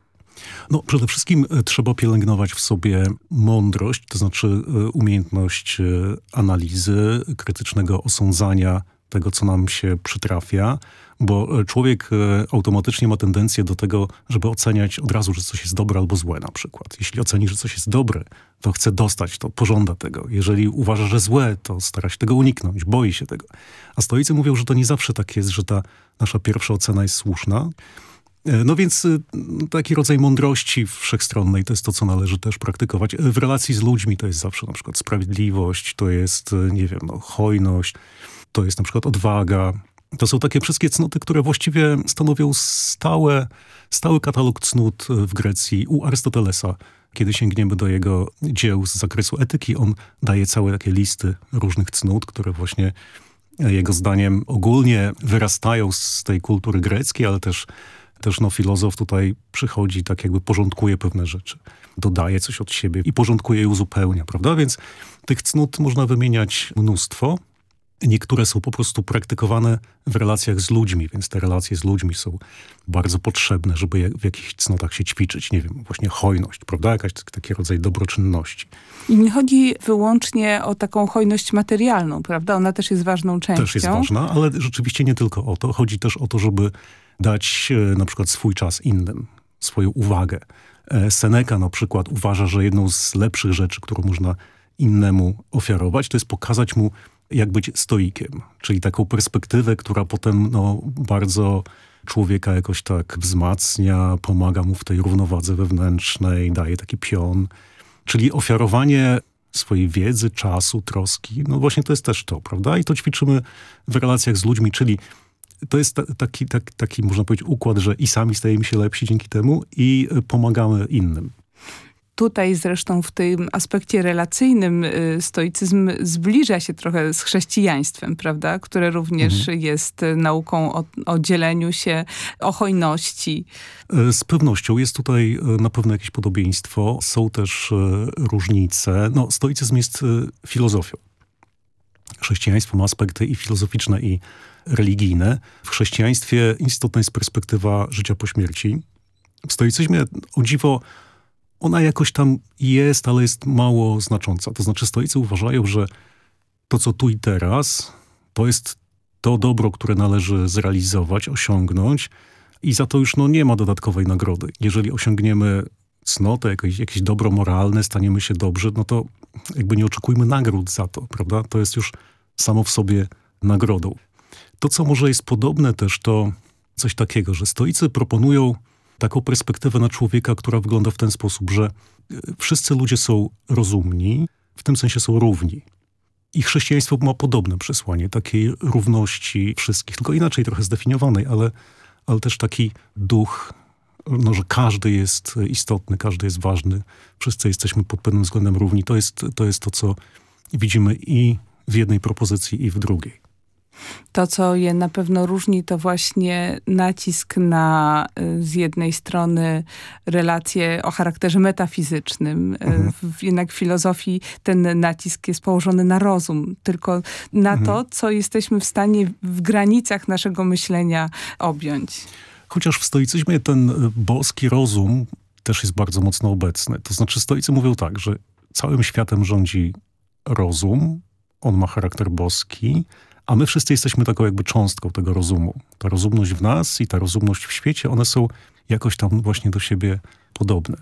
Speaker 4: No, przede wszystkim e, trzeba pielęgnować w sobie mądrość, to znaczy e, umiejętność e, analizy, krytycznego osądzania tego, co nam się przytrafia, bo człowiek automatycznie ma tendencję do tego, żeby oceniać od razu, że coś jest dobre albo złe na przykład. Jeśli oceni, że coś jest dobre, to chce dostać to, pożąda tego. Jeżeli uważa, że złe, to stara się tego uniknąć, boi się tego. A stoicy mówią, że to nie zawsze tak jest, że ta nasza pierwsza ocena jest słuszna. E, no więc taki rodzaj mądrości wszechstronnej to jest to, co należy też praktykować. W relacji z ludźmi to jest zawsze na przykład sprawiedliwość, to jest, nie wiem, no, hojność, to jest na przykład odwaga, to są takie wszystkie cnoty, które właściwie stanowią stałe, stały katalog cnót w Grecji u Arystotelesa. Kiedy sięgniemy do jego dzieł z zakresu etyki, on daje całe takie listy różnych cnót, które właśnie jego zdaniem ogólnie wyrastają z tej kultury greckiej, ale też, też no, filozof tutaj przychodzi, tak jakby porządkuje pewne rzeczy. Dodaje coś od siebie i porządkuje i uzupełnia, prawda? Więc tych cnót można wymieniać mnóstwo. Niektóre są po prostu praktykowane w relacjach z ludźmi, więc te relacje z ludźmi są bardzo potrzebne, żeby w jakichś cnotach się ćwiczyć. Nie wiem, właśnie hojność, prawda? Jakaś taki rodzaj dobroczynności.
Speaker 1: I nie chodzi wyłącznie o taką hojność materialną, prawda? Ona też jest ważną częścią.
Speaker 4: Też jest ważna, ale rzeczywiście nie tylko o to. Chodzi też o to, żeby dać e, na przykład swój czas innym, swoją uwagę. E, Seneca na przykład uważa, że jedną z lepszych rzeczy, którą można innemu ofiarować, to jest pokazać mu jak być stoikiem, czyli taką perspektywę, która potem no, bardzo człowieka jakoś tak wzmacnia, pomaga mu w tej równowadze wewnętrznej, daje taki pion. Czyli ofiarowanie swojej wiedzy, czasu, troski, no właśnie to jest też to, prawda? I to ćwiczymy w relacjach z ludźmi, czyli to jest taki, taki, taki, można powiedzieć, układ, że i sami stajemy się lepsi dzięki temu i pomagamy innym.
Speaker 1: Tutaj zresztą w tym aspekcie relacyjnym y, stoicyzm zbliża się trochę z chrześcijaństwem, prawda? Które również mhm. jest nauką o, o dzieleniu się, o hojności.
Speaker 4: E, z pewnością jest tutaj e, na pewno jakieś podobieństwo. Są też e, różnice. No, stoicyzm jest filozofią. Chrześcijaństwo ma aspekty i filozoficzne, i religijne. W chrześcijaństwie istotna jest perspektywa życia po śmierci. W stoicyzmie o dziwo ona jakoś tam jest, ale jest mało znacząca. To znaczy stoicy uważają, że to, co tu i teraz, to jest to dobro, które należy zrealizować, osiągnąć i za to już no, nie ma dodatkowej nagrody. Jeżeli osiągniemy cnotę, jakieś, jakieś dobro moralne, staniemy się dobrzy, no to jakby nie oczekujmy nagród za to, prawda? To jest już samo w sobie nagrodą. To, co może jest podobne też, to coś takiego, że stoicy proponują taką perspektywę na człowieka, która wygląda w ten sposób, że e, wszyscy ludzie są rozumni, w tym sensie są równi. I chrześcijaństwo ma podobne przesłanie, takiej równości wszystkich, tylko inaczej trochę zdefiniowanej, ale, ale też taki duch, no, że każdy jest istotny, każdy jest ważny, wszyscy jesteśmy pod pewnym względem równi. To jest to, jest to co widzimy i w jednej propozycji, i w drugiej.
Speaker 1: To, co je na pewno różni, to właśnie nacisk na y, z jednej strony relacje o charakterze metafizycznym. Y, mhm. Jednak w filozofii ten nacisk jest położony na rozum, tylko na mhm. to, co jesteśmy w stanie w granicach naszego myślenia objąć.
Speaker 4: Chociaż w stoicyzmie ten y, boski rozum też jest bardzo mocno obecny. To znaczy stoicy mówią tak, że całym światem rządzi rozum, on ma charakter boski, a my wszyscy jesteśmy taką jakby cząstką tego rozumu. Ta rozumność w nas i ta rozumność w świecie, one są jakoś tam właśnie do siebie podobne.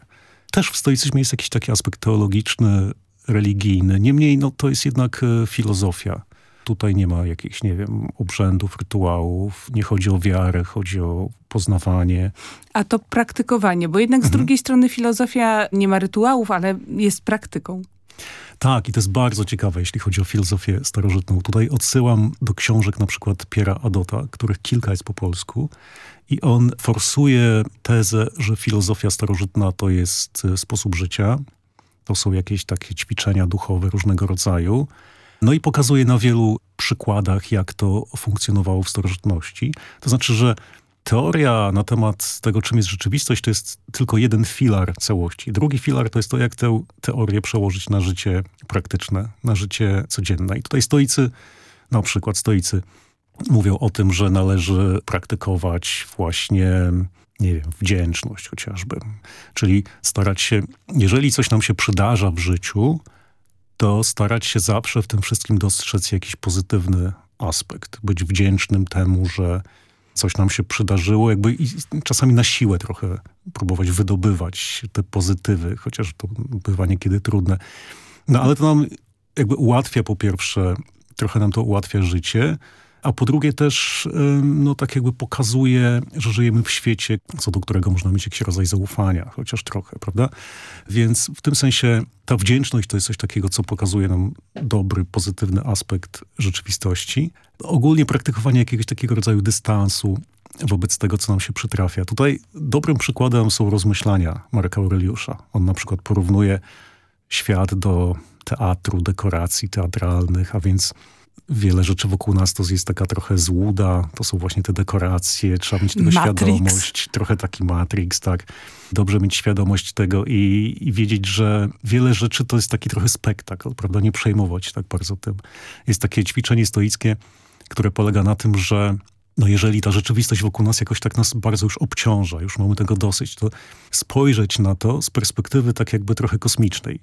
Speaker 4: Też w stoicyzmie jest jakiś taki aspekt teologiczny, religijny. Niemniej no, to jest jednak e, filozofia. Tutaj nie ma jakichś, nie wiem, obrzędów, rytuałów. Nie chodzi o wiarę, chodzi o poznawanie.
Speaker 1: A to praktykowanie, bo jednak z mhm. drugiej strony filozofia nie ma rytuałów, ale jest praktyką.
Speaker 4: Tak, i to jest bardzo ciekawe, jeśli chodzi o filozofię starożytną. Tutaj odsyłam do książek na przykład Piera Adota, których kilka jest po polsku. I on forsuje tezę, że filozofia starożytna to jest e, sposób życia. To są jakieś takie ćwiczenia duchowe różnego rodzaju. No i pokazuje na wielu przykładach, jak to funkcjonowało w starożytności. To znaczy, że teoria na temat tego, czym jest rzeczywistość, to jest tylko jeden filar całości. Drugi filar to jest to, jak tę teorię przełożyć na życie praktyczne, na życie codzienne. I tutaj stoicy, na przykład stoicy, mówią o tym, że należy praktykować właśnie, nie wiem, wdzięczność chociażby. Czyli starać się, jeżeli coś nam się przydarza w życiu, to starać się zawsze w tym wszystkim dostrzec jakiś pozytywny aspekt. Być wdzięcznym temu, że coś nam się przydarzyło, jakby i czasami na siłę trochę próbować wydobywać te pozytywy, chociaż to bywa niekiedy trudne. No ale to nam jakby ułatwia po pierwsze, trochę nam to ułatwia życie, a po drugie też no, tak jakby pokazuje, że żyjemy w świecie, co do którego można mieć jakiś rodzaj zaufania, chociaż trochę, prawda? Więc w tym sensie ta wdzięczność to jest coś takiego, co pokazuje nam dobry, pozytywny aspekt rzeczywistości. Ogólnie praktykowanie jakiegoś takiego rodzaju dystansu wobec tego, co nam się przytrafia. Tutaj dobrym przykładem są rozmyślania Marka Aureliusza. On na przykład porównuje świat do teatru, dekoracji teatralnych, a więc wiele rzeczy wokół nas to jest taka trochę złuda, to są właśnie te dekoracje, trzeba mieć tego Matrix. świadomość, trochę taki Matrix, tak. Dobrze mieć świadomość tego i, i, wiedzieć, że wiele rzeczy to jest taki trochę spektakl, prawda, nie przejmować tak bardzo tym. Jest takie ćwiczenie stoickie, które polega na tym, że no jeżeli ta rzeczywistość wokół nas jakoś tak nas bardzo już obciąża, już mamy tego dosyć, to spojrzeć na to z perspektywy tak jakby trochę kosmicznej.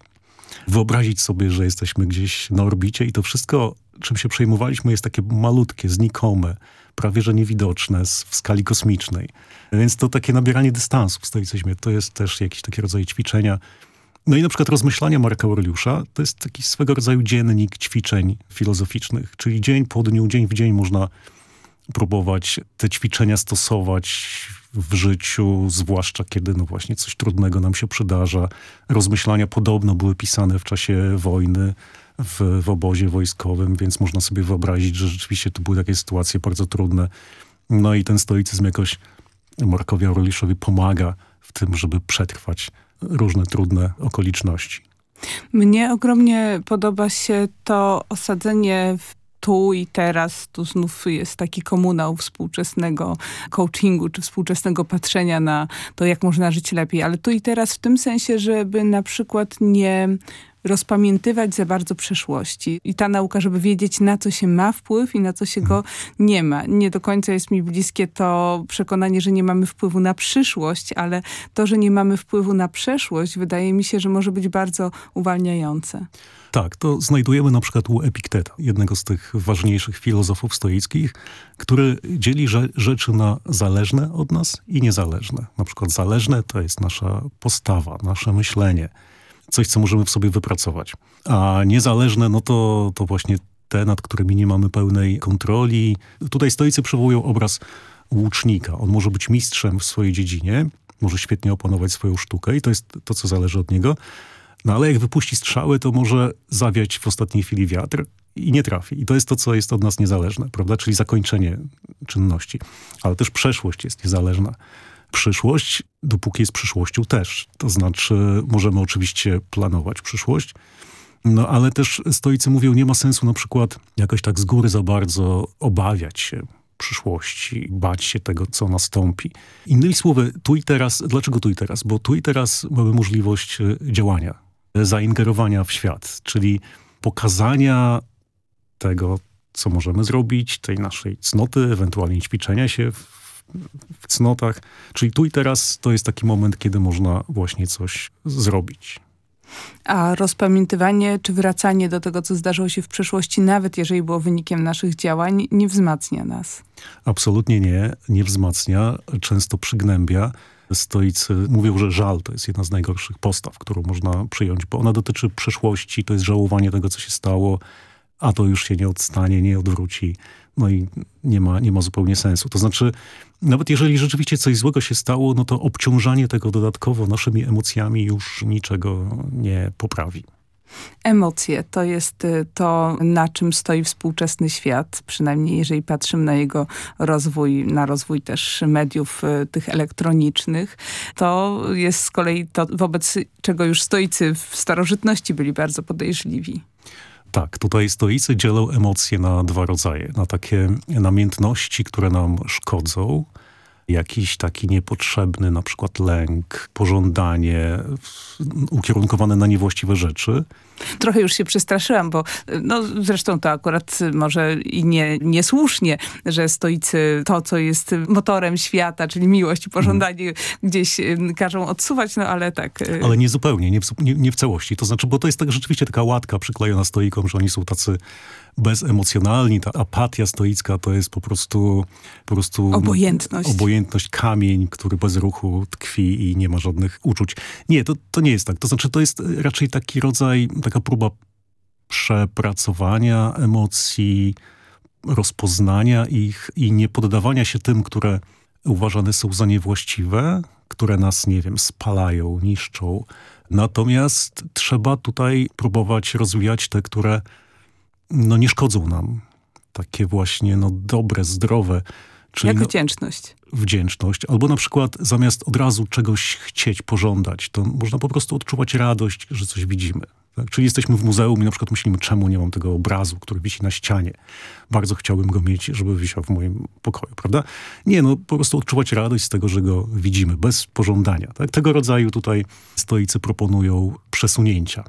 Speaker 4: Wyobrazić sobie, że jesteśmy gdzieś na orbicie i to wszystko czym się przejmowaliśmy, jest takie malutkie, znikome, prawie że niewidoczne w skali kosmicznej. Więc to takie nabieranie dystansu w stoicyzmie, to jest też jakiś taki rodzaj ćwiczenia. No i na przykład rozmyślania Marka Aureliusza to jest taki swego rodzaju dziennik ćwiczeń filozoficznych, czyli dzień po dniu, dzień w dzień można próbować te ćwiczenia stosować w życiu, zwłaszcza kiedy no właśnie coś trudnego nam się przydarza. Rozmyślania podobno były pisane w czasie wojny w, w obozie wojskowym, więc można sobie wyobrazić, że rzeczywiście to były takie sytuacje bardzo trudne. No i ten stoicyzm jakoś Markowi Aureliuszowi pomaga w tym, żeby przetrwać różne trudne okoliczności.
Speaker 1: Mnie ogromnie podoba się to osadzenie w tu i teraz, tu znów jest taki komunał współczesnego coachingu, czy współczesnego patrzenia na to, jak można żyć lepiej, ale tu i teraz w tym sensie, żeby na przykład nie rozpamiętywać za bardzo przeszłości. I ta nauka, żeby wiedzieć, na co się ma wpływ i na co się go nie ma. Nie do końca jest mi bliskie to przekonanie, że nie mamy wpływu na przyszłość, ale to, że nie mamy wpływu na przeszłość, wydaje mi się, że może być bardzo uwalniające.
Speaker 4: Tak, to znajdujemy na przykład u Epikteta, jednego z tych ważniejszych filozofów stoickich, który dzieli rzeczy na zależne od nas i niezależne. Na przykład zależne to jest nasza postawa, nasze myślenie, coś, co możemy w sobie wypracować. A niezależne, no to, to właśnie te, nad którymi nie mamy pełnej kontroli. Tutaj stoicy przywołują obraz łucznika. On może być mistrzem w swojej dziedzinie, może świetnie opanować swoją sztukę i to jest to, co zależy od niego. No ale jak wypuści strzały, to może zawiać w ostatniej chwili wiatr i nie trafi. I to jest to, co jest od nas niezależne, prawda? Czyli zakończenie czynności. Ale też przeszłość jest niezależna przyszłość, dopóki jest przyszłością też. To znaczy, możemy oczywiście planować przyszłość, no ale też stoicy mówią, nie ma sensu na przykład jakoś tak z góry za bardzo obawiać się przyszłości, bać się tego, co nastąpi. Innymi słowy, tu i teraz, dlaczego tu i teraz? Bo tu i teraz mamy możliwość e, działania, zaingerowania w świat, czyli pokazania tego, co możemy zrobić, tej naszej cnoty, ewentualnie ćwiczenia się w w cnotach. Czyli tu i teraz to jest taki moment, kiedy można właśnie coś zrobić.
Speaker 1: A rozpamiętywanie czy wracanie do tego, co zdarzyło się w przeszłości, nawet jeżeli było wynikiem naszych działań, nie wzmacnia nas?
Speaker 4: Absolutnie nie, nie wzmacnia, często przygnębia. Stoicy mówią, że żal to jest jedna z najgorszych postaw, którą można przyjąć, bo ona dotyczy przeszłości, to jest żałowanie tego, co się stało, a to już się nie odstanie, nie odwróci. No i nie ma, nie ma zupełnie sensu. To znaczy, nawet jeżeli rzeczywiście coś złego się stało, no to obciążanie tego dodatkowo naszymi emocjami już niczego nie poprawi.
Speaker 1: Emocje to jest y, to, na czym stoi współczesny świat, przynajmniej jeżeli patrzymy na jego rozwój, na rozwój też mediów y, tych elektronicznych. To jest z kolei to, wobec czego już stoicy w starożytności byli bardzo podejrzliwi.
Speaker 4: Tak, tutaj stoicy dzielą emocje na dwa rodzaje. Na takie namiętności, które nam szkodzą, jakiś taki niepotrzebny na przykład lęk, pożądanie ukierunkowane na niewłaściwe rzeczy.
Speaker 1: Trochę już się przestraszyłam, bo no, zresztą to akurat może i nie, niesłusznie, że stoicy to, co jest motorem świata, czyli miłość i pożądanie hmm. gdzieś każą odsuwać, no ale tak.
Speaker 4: Y, ale nie zupełnie, nie w, nie, nie w całości. To znaczy, bo to jest tak rzeczywiście taka łatka przyklejona stoikom, że oni są tacy bezemocjonalni. Ta apatia stoicka to jest po prostu... Po prostu
Speaker 1: obojętność.
Speaker 4: Obojętność, kamień, który bez ruchu tkwi i nie ma żadnych uczuć. Nie, to, to nie jest tak. To znaczy to jest raczej taki rodzaj, taka próba przepracowania emocji, rozpoznania ich i nie poddawania się tym, które uważane są za niewłaściwe, które nas, nie wiem, spalają, niszczą. Natomiast trzeba tutaj próbować rozwijać te, które no, nie szkodzą nam. Takie właśnie no, dobre, zdrowe.
Speaker 1: Czyli Jak no, wdzięczność.
Speaker 4: Wdzięczność. Albo na przykład zamiast od razu czegoś chcieć, pożądać, to można po prostu odczuwać radość, że coś widzimy. Tak? Czyli jesteśmy w muzeum i na przykład myślimy, czemu nie mam tego obrazu, który wisi na ścianie. Bardzo chciałbym go mieć, żeby wisiał w moim pokoju, prawda? Nie, no po prostu odczuwać radość z tego, że go widzimy, bez pożądania. Tak? Tego rodzaju tutaj stoicy proponują przesunięcia.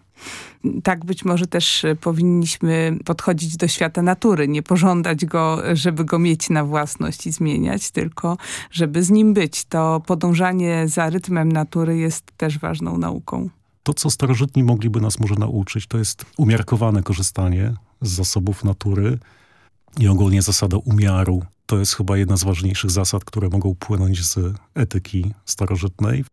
Speaker 1: Tak być może też powinniśmy podchodzić do świata natury, nie pożądać go, żeby go mieć na własność i zmieniać, tylko żeby z nim być. To podążanie za rytmem natury jest też ważną nauką.
Speaker 4: To, co starożytni mogliby nas może nauczyć, to jest umiarkowane korzystanie z zasobów natury i ogólnie zasada umiaru. To jest chyba jedna z ważniejszych zasad, które mogą płynąć z etyki starożytnej.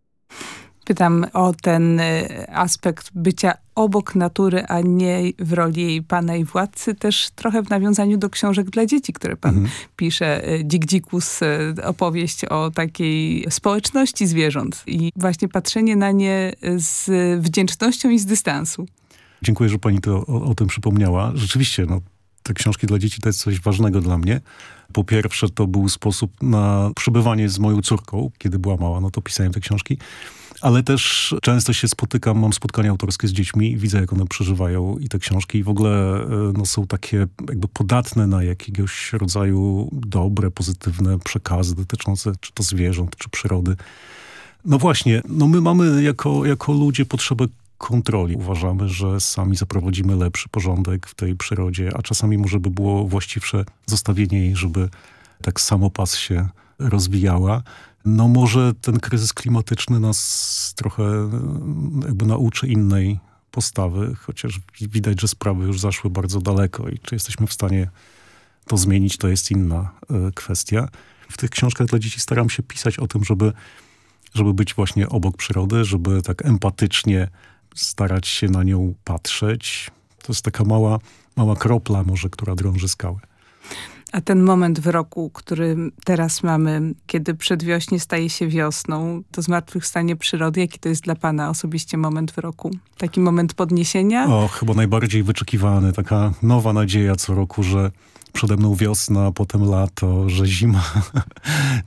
Speaker 1: Pytam o ten y, aspekt bycia obok natury, a nie w roli jej pana i władcy, też trochę w nawiązaniu do książek dla dzieci, które pan mhm. pisze. Y, Dzik Dzikus, y, opowieść o takiej społeczności zwierząt i właśnie patrzenie na nie z wdzięcznością i z dystansu.
Speaker 4: Dziękuję, że pani to o, o tym przypomniała. Rzeczywiście, no, te książki dla dzieci to jest coś ważnego dla mnie. Po pierwsze, to był sposób na przebywanie z moją córką, kiedy była mała, no to pisałem te książki ale też często się spotykam, mam spotkania autorskie z dziećmi i widzę, jak one przeżywają i te książki i w ogóle e, no, są takie jakby podatne na jakiegoś rodzaju dobre, pozytywne przekazy dotyczące czy to zwierząt, czy przyrody. No właśnie, no my mamy jako, jako ludzie potrzebę kontroli. Uważamy, że sami zaprowadzimy lepszy porządek w tej przyrodzie, a czasami może by było właściwsze zostawienie jej, żeby tak samopas się rozwijała. No może ten kryzys klimatyczny nas trochę jakby nauczy innej postawy, chociaż widać, że sprawy już zaszły bardzo daleko i czy jesteśmy w stanie to zmienić, to jest inna e, kwestia. W tych książkach dla dzieci staram się pisać o tym, żeby, żeby być właśnie obok przyrody, żeby tak empatycznie starać się na nią patrzeć. To jest taka mała, mała kropla może, która drąży skałę.
Speaker 1: A ten moment w roku, który teraz mamy, kiedy przedwiośnie staje się wiosną, to zmartwychwstanie przyrody, jaki to jest dla pana osobiście moment w roku? Taki moment podniesienia?
Speaker 4: O, chyba najbardziej wyczekiwany. Taka nowa nadzieja co roku, że przede mną wiosna, potem lato, że zima. [LAUGHS]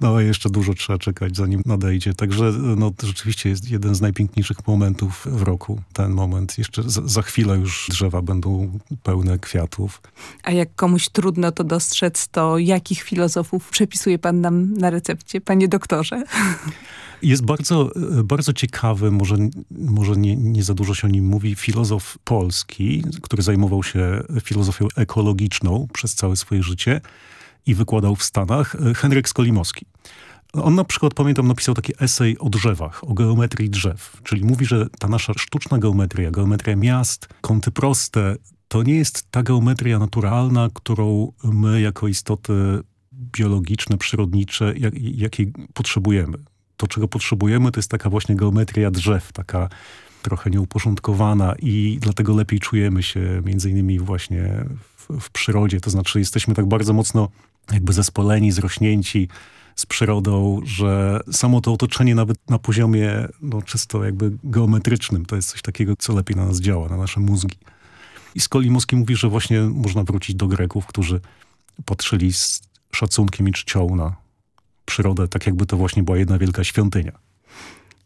Speaker 4: No jeszcze dużo trzeba czekać, zanim nadejdzie. Także no, to rzeczywiście jest jeden z najpiękniejszych momentów w roku. Ten moment. Jeszcze za, chwilę już drzewa będą pełne kwiatów.
Speaker 1: A jak komuś trudno to dostrzec, to jakich filozofów przepisuje pan nam na recepcie, panie doktorze? [LAUGHS]
Speaker 4: Jest bardzo, bardzo ciekawy, może, może nie, nie za dużo się o nim mówi, filozof polski, który zajmował się filozofią ekologiczną przez całe swoje życie i wykładał w Stanach, Henryk Skolimowski. On na przykład, pamiętam, napisał taki esej o drzewach, o geometrii drzew. Czyli mówi, że ta nasza sztuczna geometria, geometria miast, kąty proste, to nie jest ta geometria naturalna, którą my jako istoty biologiczne, przyrodnicze, jak, jakiej potrzebujemy to, czego potrzebujemy, to jest taka właśnie geometria drzew, taka trochę nieuporządkowana i dlatego lepiej czujemy się między innymi właśnie w, w przyrodzie. To znaczy jesteśmy tak bardzo mocno jakby zespoleni, zrośnięci z przyrodą, że samo to otoczenie nawet na poziomie no, czysto jakby geometrycznym to jest coś takiego, co lepiej na nas działa, na nasze mózgi. I Skolimowski mówi, że właśnie można wrócić do Greków, którzy patrzyli z szacunkiem i czcią na przyrodę, tak jakby to właśnie była jedna wielka świątynia.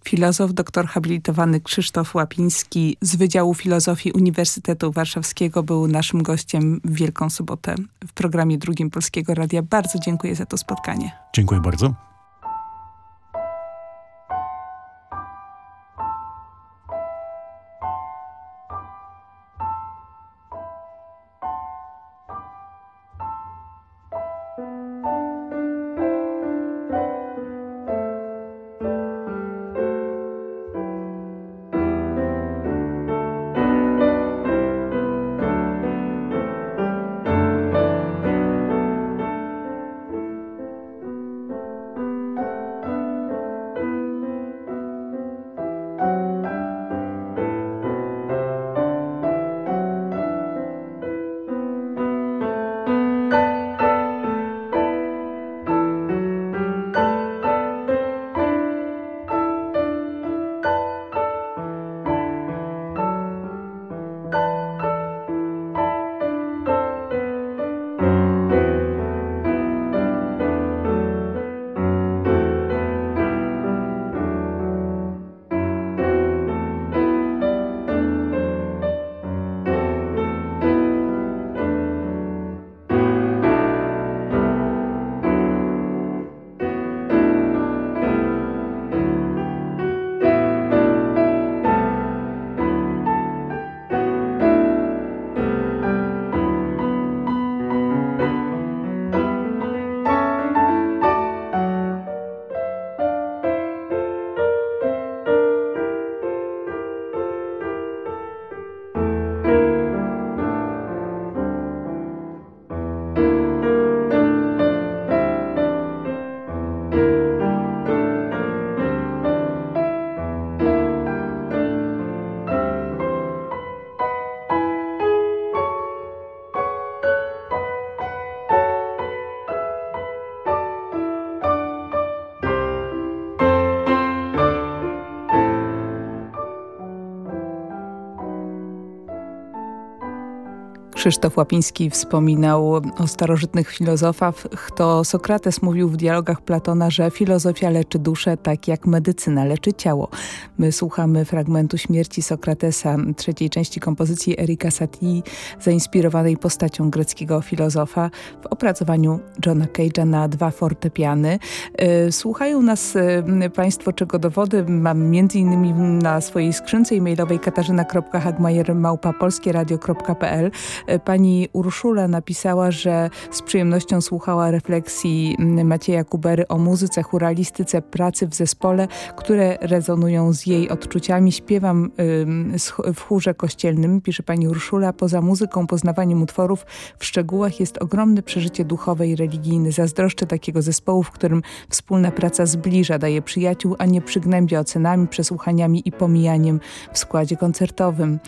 Speaker 1: Filozof, doktor habilitowany Krzysztof Łapiński z Wydziału Filozofii Uniwersytetu Warszawskiego był naszym gościem w Wielką Sobotę w programie Drugim Polskiego Radia. Bardzo dziękuję za to spotkanie.
Speaker 4: Dziękuję bardzo.
Speaker 1: Krzysztof Łapiński wspominał o starożytnych filozofach. To Sokrates mówił w dialogach Platona, że filozofia leczy duszę tak jak medycyna leczy ciało. My słuchamy fragmentu śmierci Sokratesa, trzeciej części kompozycji Erika Satie, zainspirowanej postacią greckiego filozofa w opracowaniu Johna Cage'a na dwa fortepiany. E, słuchają nas e, Państwo, czego dowody mam między innymi na swojej skrzynce e-mailowej katarzyna.hagmajer.małpa.polskieradio.pl pani Urszula napisała, że z przyjemnością słuchała refleksji Macieja Kubery o muzyce, churalistyce, pracy w zespole, które rezonują z jej odczuciami. Śpiewam w chórze kościelnym, pisze pani Urszula. Poza muzyką, poznawaniem utworów w szczegółach jest ogromne przeżycie duchowe i religijne. Zazdroszczę takiego zespołu, w którym wspólna praca zbliża, daje przyjaciół, a nie przygnębia ocenami, przesłuchaniami i pomijaniem w składzie koncertowym.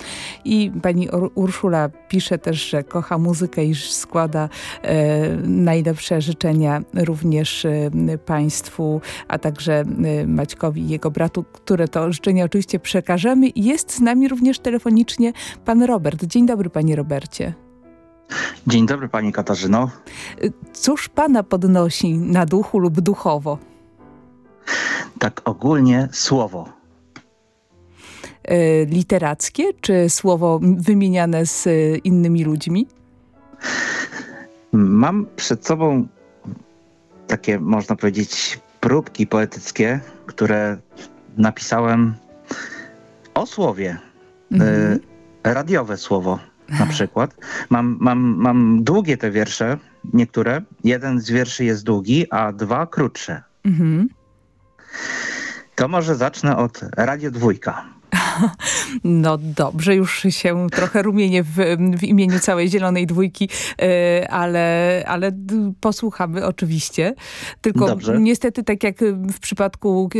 Speaker 1: I pani Urszula pisze też, że kocha muzykę i składa e, najlepsze życzenia również e, Państwu, a także e, Maćkowi i jego bratu, które to życzenia oczywiście przekażemy. Jest z nami również telefonicznie pan Robert. Dzień dobry panie Robercie.
Speaker 5: Dzień dobry pani Katarzyno.
Speaker 1: Cóż pana podnosi na duchu lub duchowo?
Speaker 5: Tak ogólnie słowo
Speaker 1: literackie, czy słowo wymieniane z innymi ludźmi?
Speaker 5: Mam przed sobą takie, można powiedzieć, próbki poetyckie, które napisałem o słowie. Mhm. E, radiowe słowo na przykład. Mam, mam, mam długie te wiersze, niektóre. Jeden z wierszy jest długi, a dwa krótsze. Mhm. To może zacznę od Radio Dwójka.
Speaker 1: No dobrze, już się trochę rumienię w, w imieniu całej Zielonej Dwójki, e, ale, ale posłuchamy oczywiście. Tylko dobrze. niestety tak jak w przypadku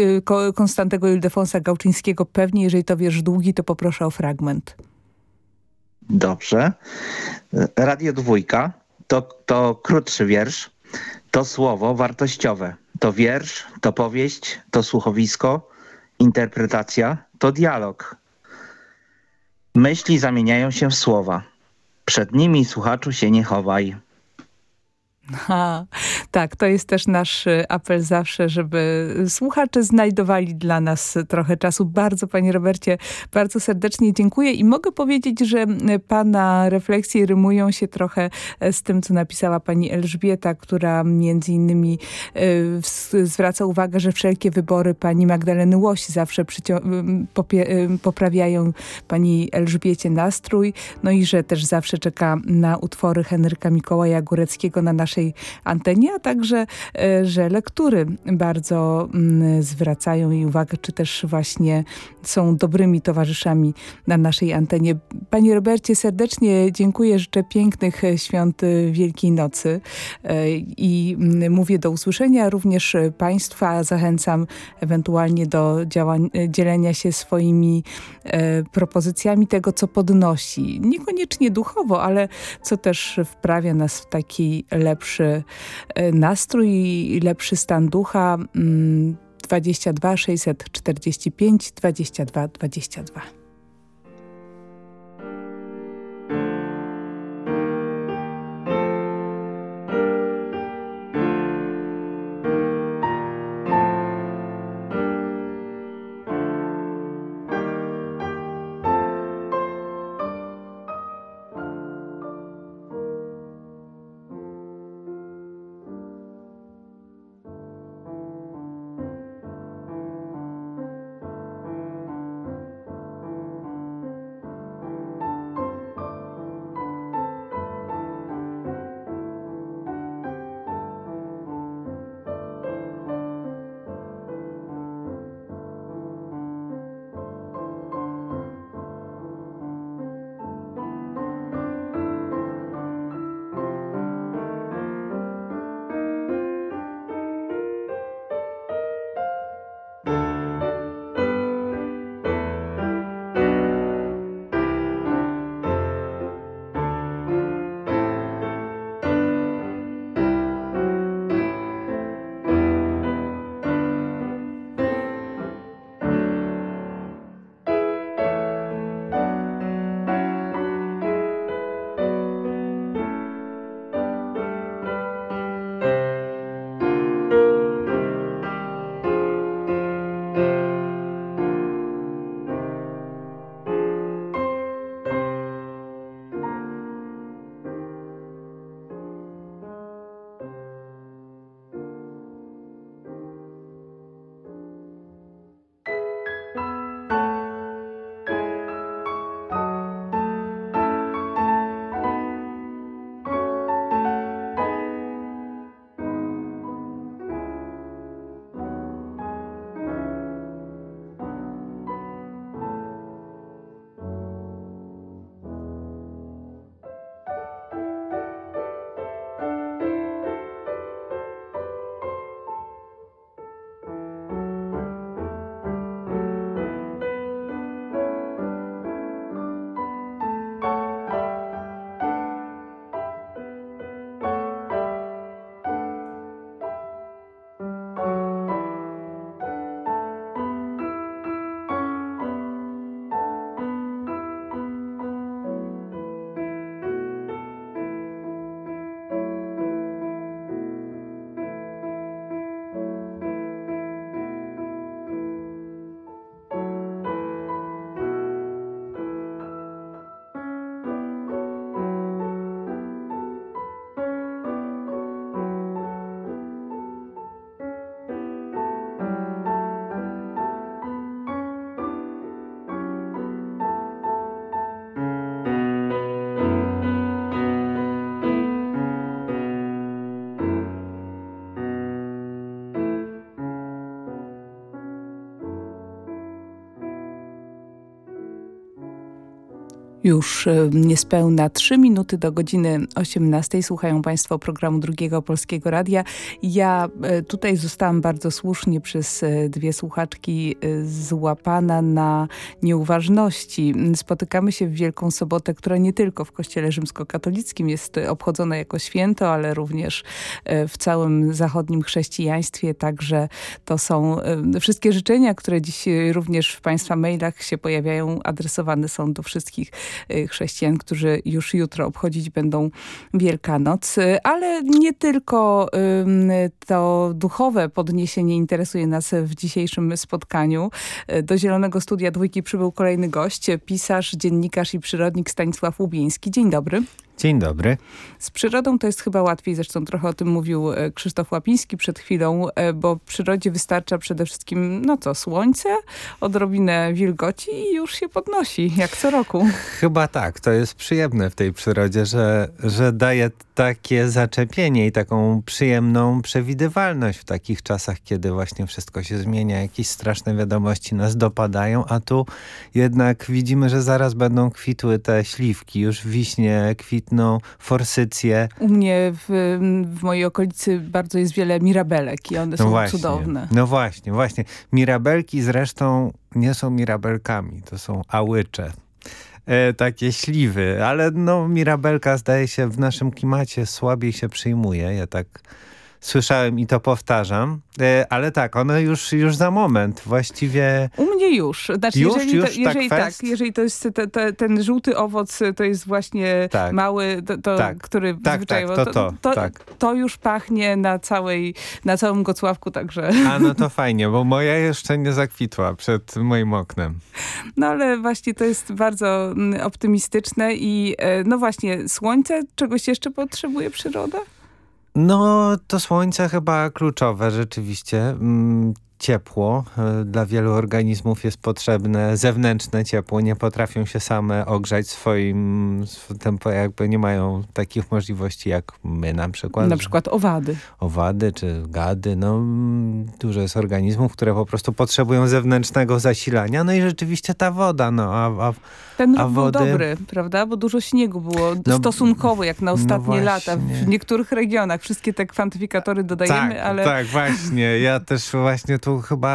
Speaker 1: e, Konstantego Ildefonsa Gałczyńskiego, pewnie jeżeli to wiersz długi, to poproszę o fragment.
Speaker 5: Dobrze. Radio Dwójka to, to krótszy wiersz, to słowo wartościowe. To wiersz, to powieść, to słuchowisko, interpretacja, to dialog. Myśli zamieniają się w słowa. Przed nimi, słuchaczu, się nie chowaj.
Speaker 1: Ha, tak, to jest też nasz y, apel zawsze, żeby słuchacze znajdowali dla nas trochę czasu. Bardzo Panie Robercie, bardzo serdecznie dziękuję i mogę powiedzieć, że y, Pana refleksje rymują się trochę e, z tym, co napisała Pani Elżbieta, która między innymi y, zwraca uwagę, że wszelkie wybory Pani Magdaleny Łoś zawsze poprawiają Pani Elżbiecie nastrój, no i że też zawsze czeka na utwory Henryka Mikołaja Góreckiego na nasze naszej antenie, a także, e, że lektury bardzo mm, zwracają jej uwagę, czy też właśnie są dobrymi towarzyszami na naszej antenie. Panie Robercie, serdecznie dziękuję, życzę pięknych e, świąt e, Wielkiej Nocy i mm, mówię do usłyszenia. Również Państwa zachęcam ewentualnie do działań, dzielenia się swoimi propozycjami tego, co podnosi. Niekoniecznie duchowo, ale co też wprawia nas w taki lepszy lepszy e, nastrój i lepszy stan ducha. 22 645 22 22. Już e, niespełna 3 minuty do godziny 18 słuchają Państwo programu Drugiego Polskiego Radia. Ja e, tutaj zostałam bardzo słusznie przez e, dwie słuchaczki złapana na nieuważności. Spotykamy się w Wielką Sobotę, która nie tylko w Kościele Rzymskokatolickim jest obchodzona jako święto, ale również w całym zachodnim chrześcijaństwie. Także to są wszystkie życzenia, które dziś również w Państwa mailach się pojawiają, adresowane są do wszystkich chrześcijan, którzy już jutro obchodzić będą Wielkanoc. Y, ale nie tylko to duchowe podniesienie interesuje nas w dzisiejszym spotkaniu. Y, do Zielonego Studia Dwójki przybył kolejny gość, pisarz, dziennikarz i przyrodnik Stanisław Łubieński. Dzień dobry.
Speaker 6: Dzień dobry.
Speaker 1: Z przyrodą to jest chyba łatwiej, zresztą trochę o tym mówił e, Krzysztof Łapiński przed chwilą, e, bo przyrodzie wystarcza przede wszystkim, no co, słońce, odrobinę wilgoci i już się podnosi, jak co roku.
Speaker 6: Chyba tak, to jest przyjemne w tej przyrodzie, że, że daje takie zaczepienie i taką przyjemną przewidywalność w takich czasach, kiedy właśnie wszystko się zmienia, jakieś straszne wiadomości nas dopadają, a tu jednak widzimy, że zaraz będą kwitły te śliwki, już wiśnie kwitną, forsycje.
Speaker 1: U mnie w, w mojej okolicy bardzo jest wiele mirabelek i one no są
Speaker 6: właśnie,
Speaker 1: cudowne.
Speaker 6: No właśnie, właśnie. Mirabelki zresztą nie są mirabelkami, to są ałycze e, takie śliwy, ale no Mirabelka zdaje się w naszym klimacie słabiej się przyjmuje. Ja tak słyszałem i to powtarzam. E, ale tak, one już, już za moment właściwie...
Speaker 1: U mnie już. Znaczy,
Speaker 6: już,
Speaker 1: jeżeli,
Speaker 6: już,
Speaker 1: to, jeżeli
Speaker 6: tak,
Speaker 1: tak, jeżeli to jest te, te, ten żółty owoc, to jest właśnie tak. mały, to, to
Speaker 6: tak.
Speaker 1: który
Speaker 6: tak, zwyczajowo, tak, to, to,
Speaker 1: to,
Speaker 6: tak.
Speaker 1: to, już pachnie na, całej, na całym Gocławku także.
Speaker 6: A no to fajnie, bo moja jeszcze nie zakwitła przed moim oknem.
Speaker 1: No ale właśnie to jest bardzo mm, optymistyczne i e, no właśnie, słońce, czegoś jeszcze potrzebuje przyroda?
Speaker 6: No, to słońce chyba kluczowe rzeczywiście. Ciepło. E, dla wielu organizmów jest potrzebne zewnętrzne ciepło. Nie potrafią się same ogrzać swoim tempo, jakby nie mają takich możliwości jak my na przykład.
Speaker 1: Na przykład owady.
Speaker 6: Owady czy gady. No, dużo jest organizmów, które po prostu potrzebują zewnętrznego zasilania. No i rzeczywiście ta woda. No, a, a,
Speaker 1: Ten
Speaker 6: rok
Speaker 1: wody... był dobry, prawda? Bo dużo śniegu było no, stosunkowo, jak na no ostatnie no lata. W niektórych regionach. Wszystkie te kwantyfikatory dodajemy,
Speaker 6: tak,
Speaker 1: ale...
Speaker 6: Tak, właśnie. Ja też właśnie tu chyba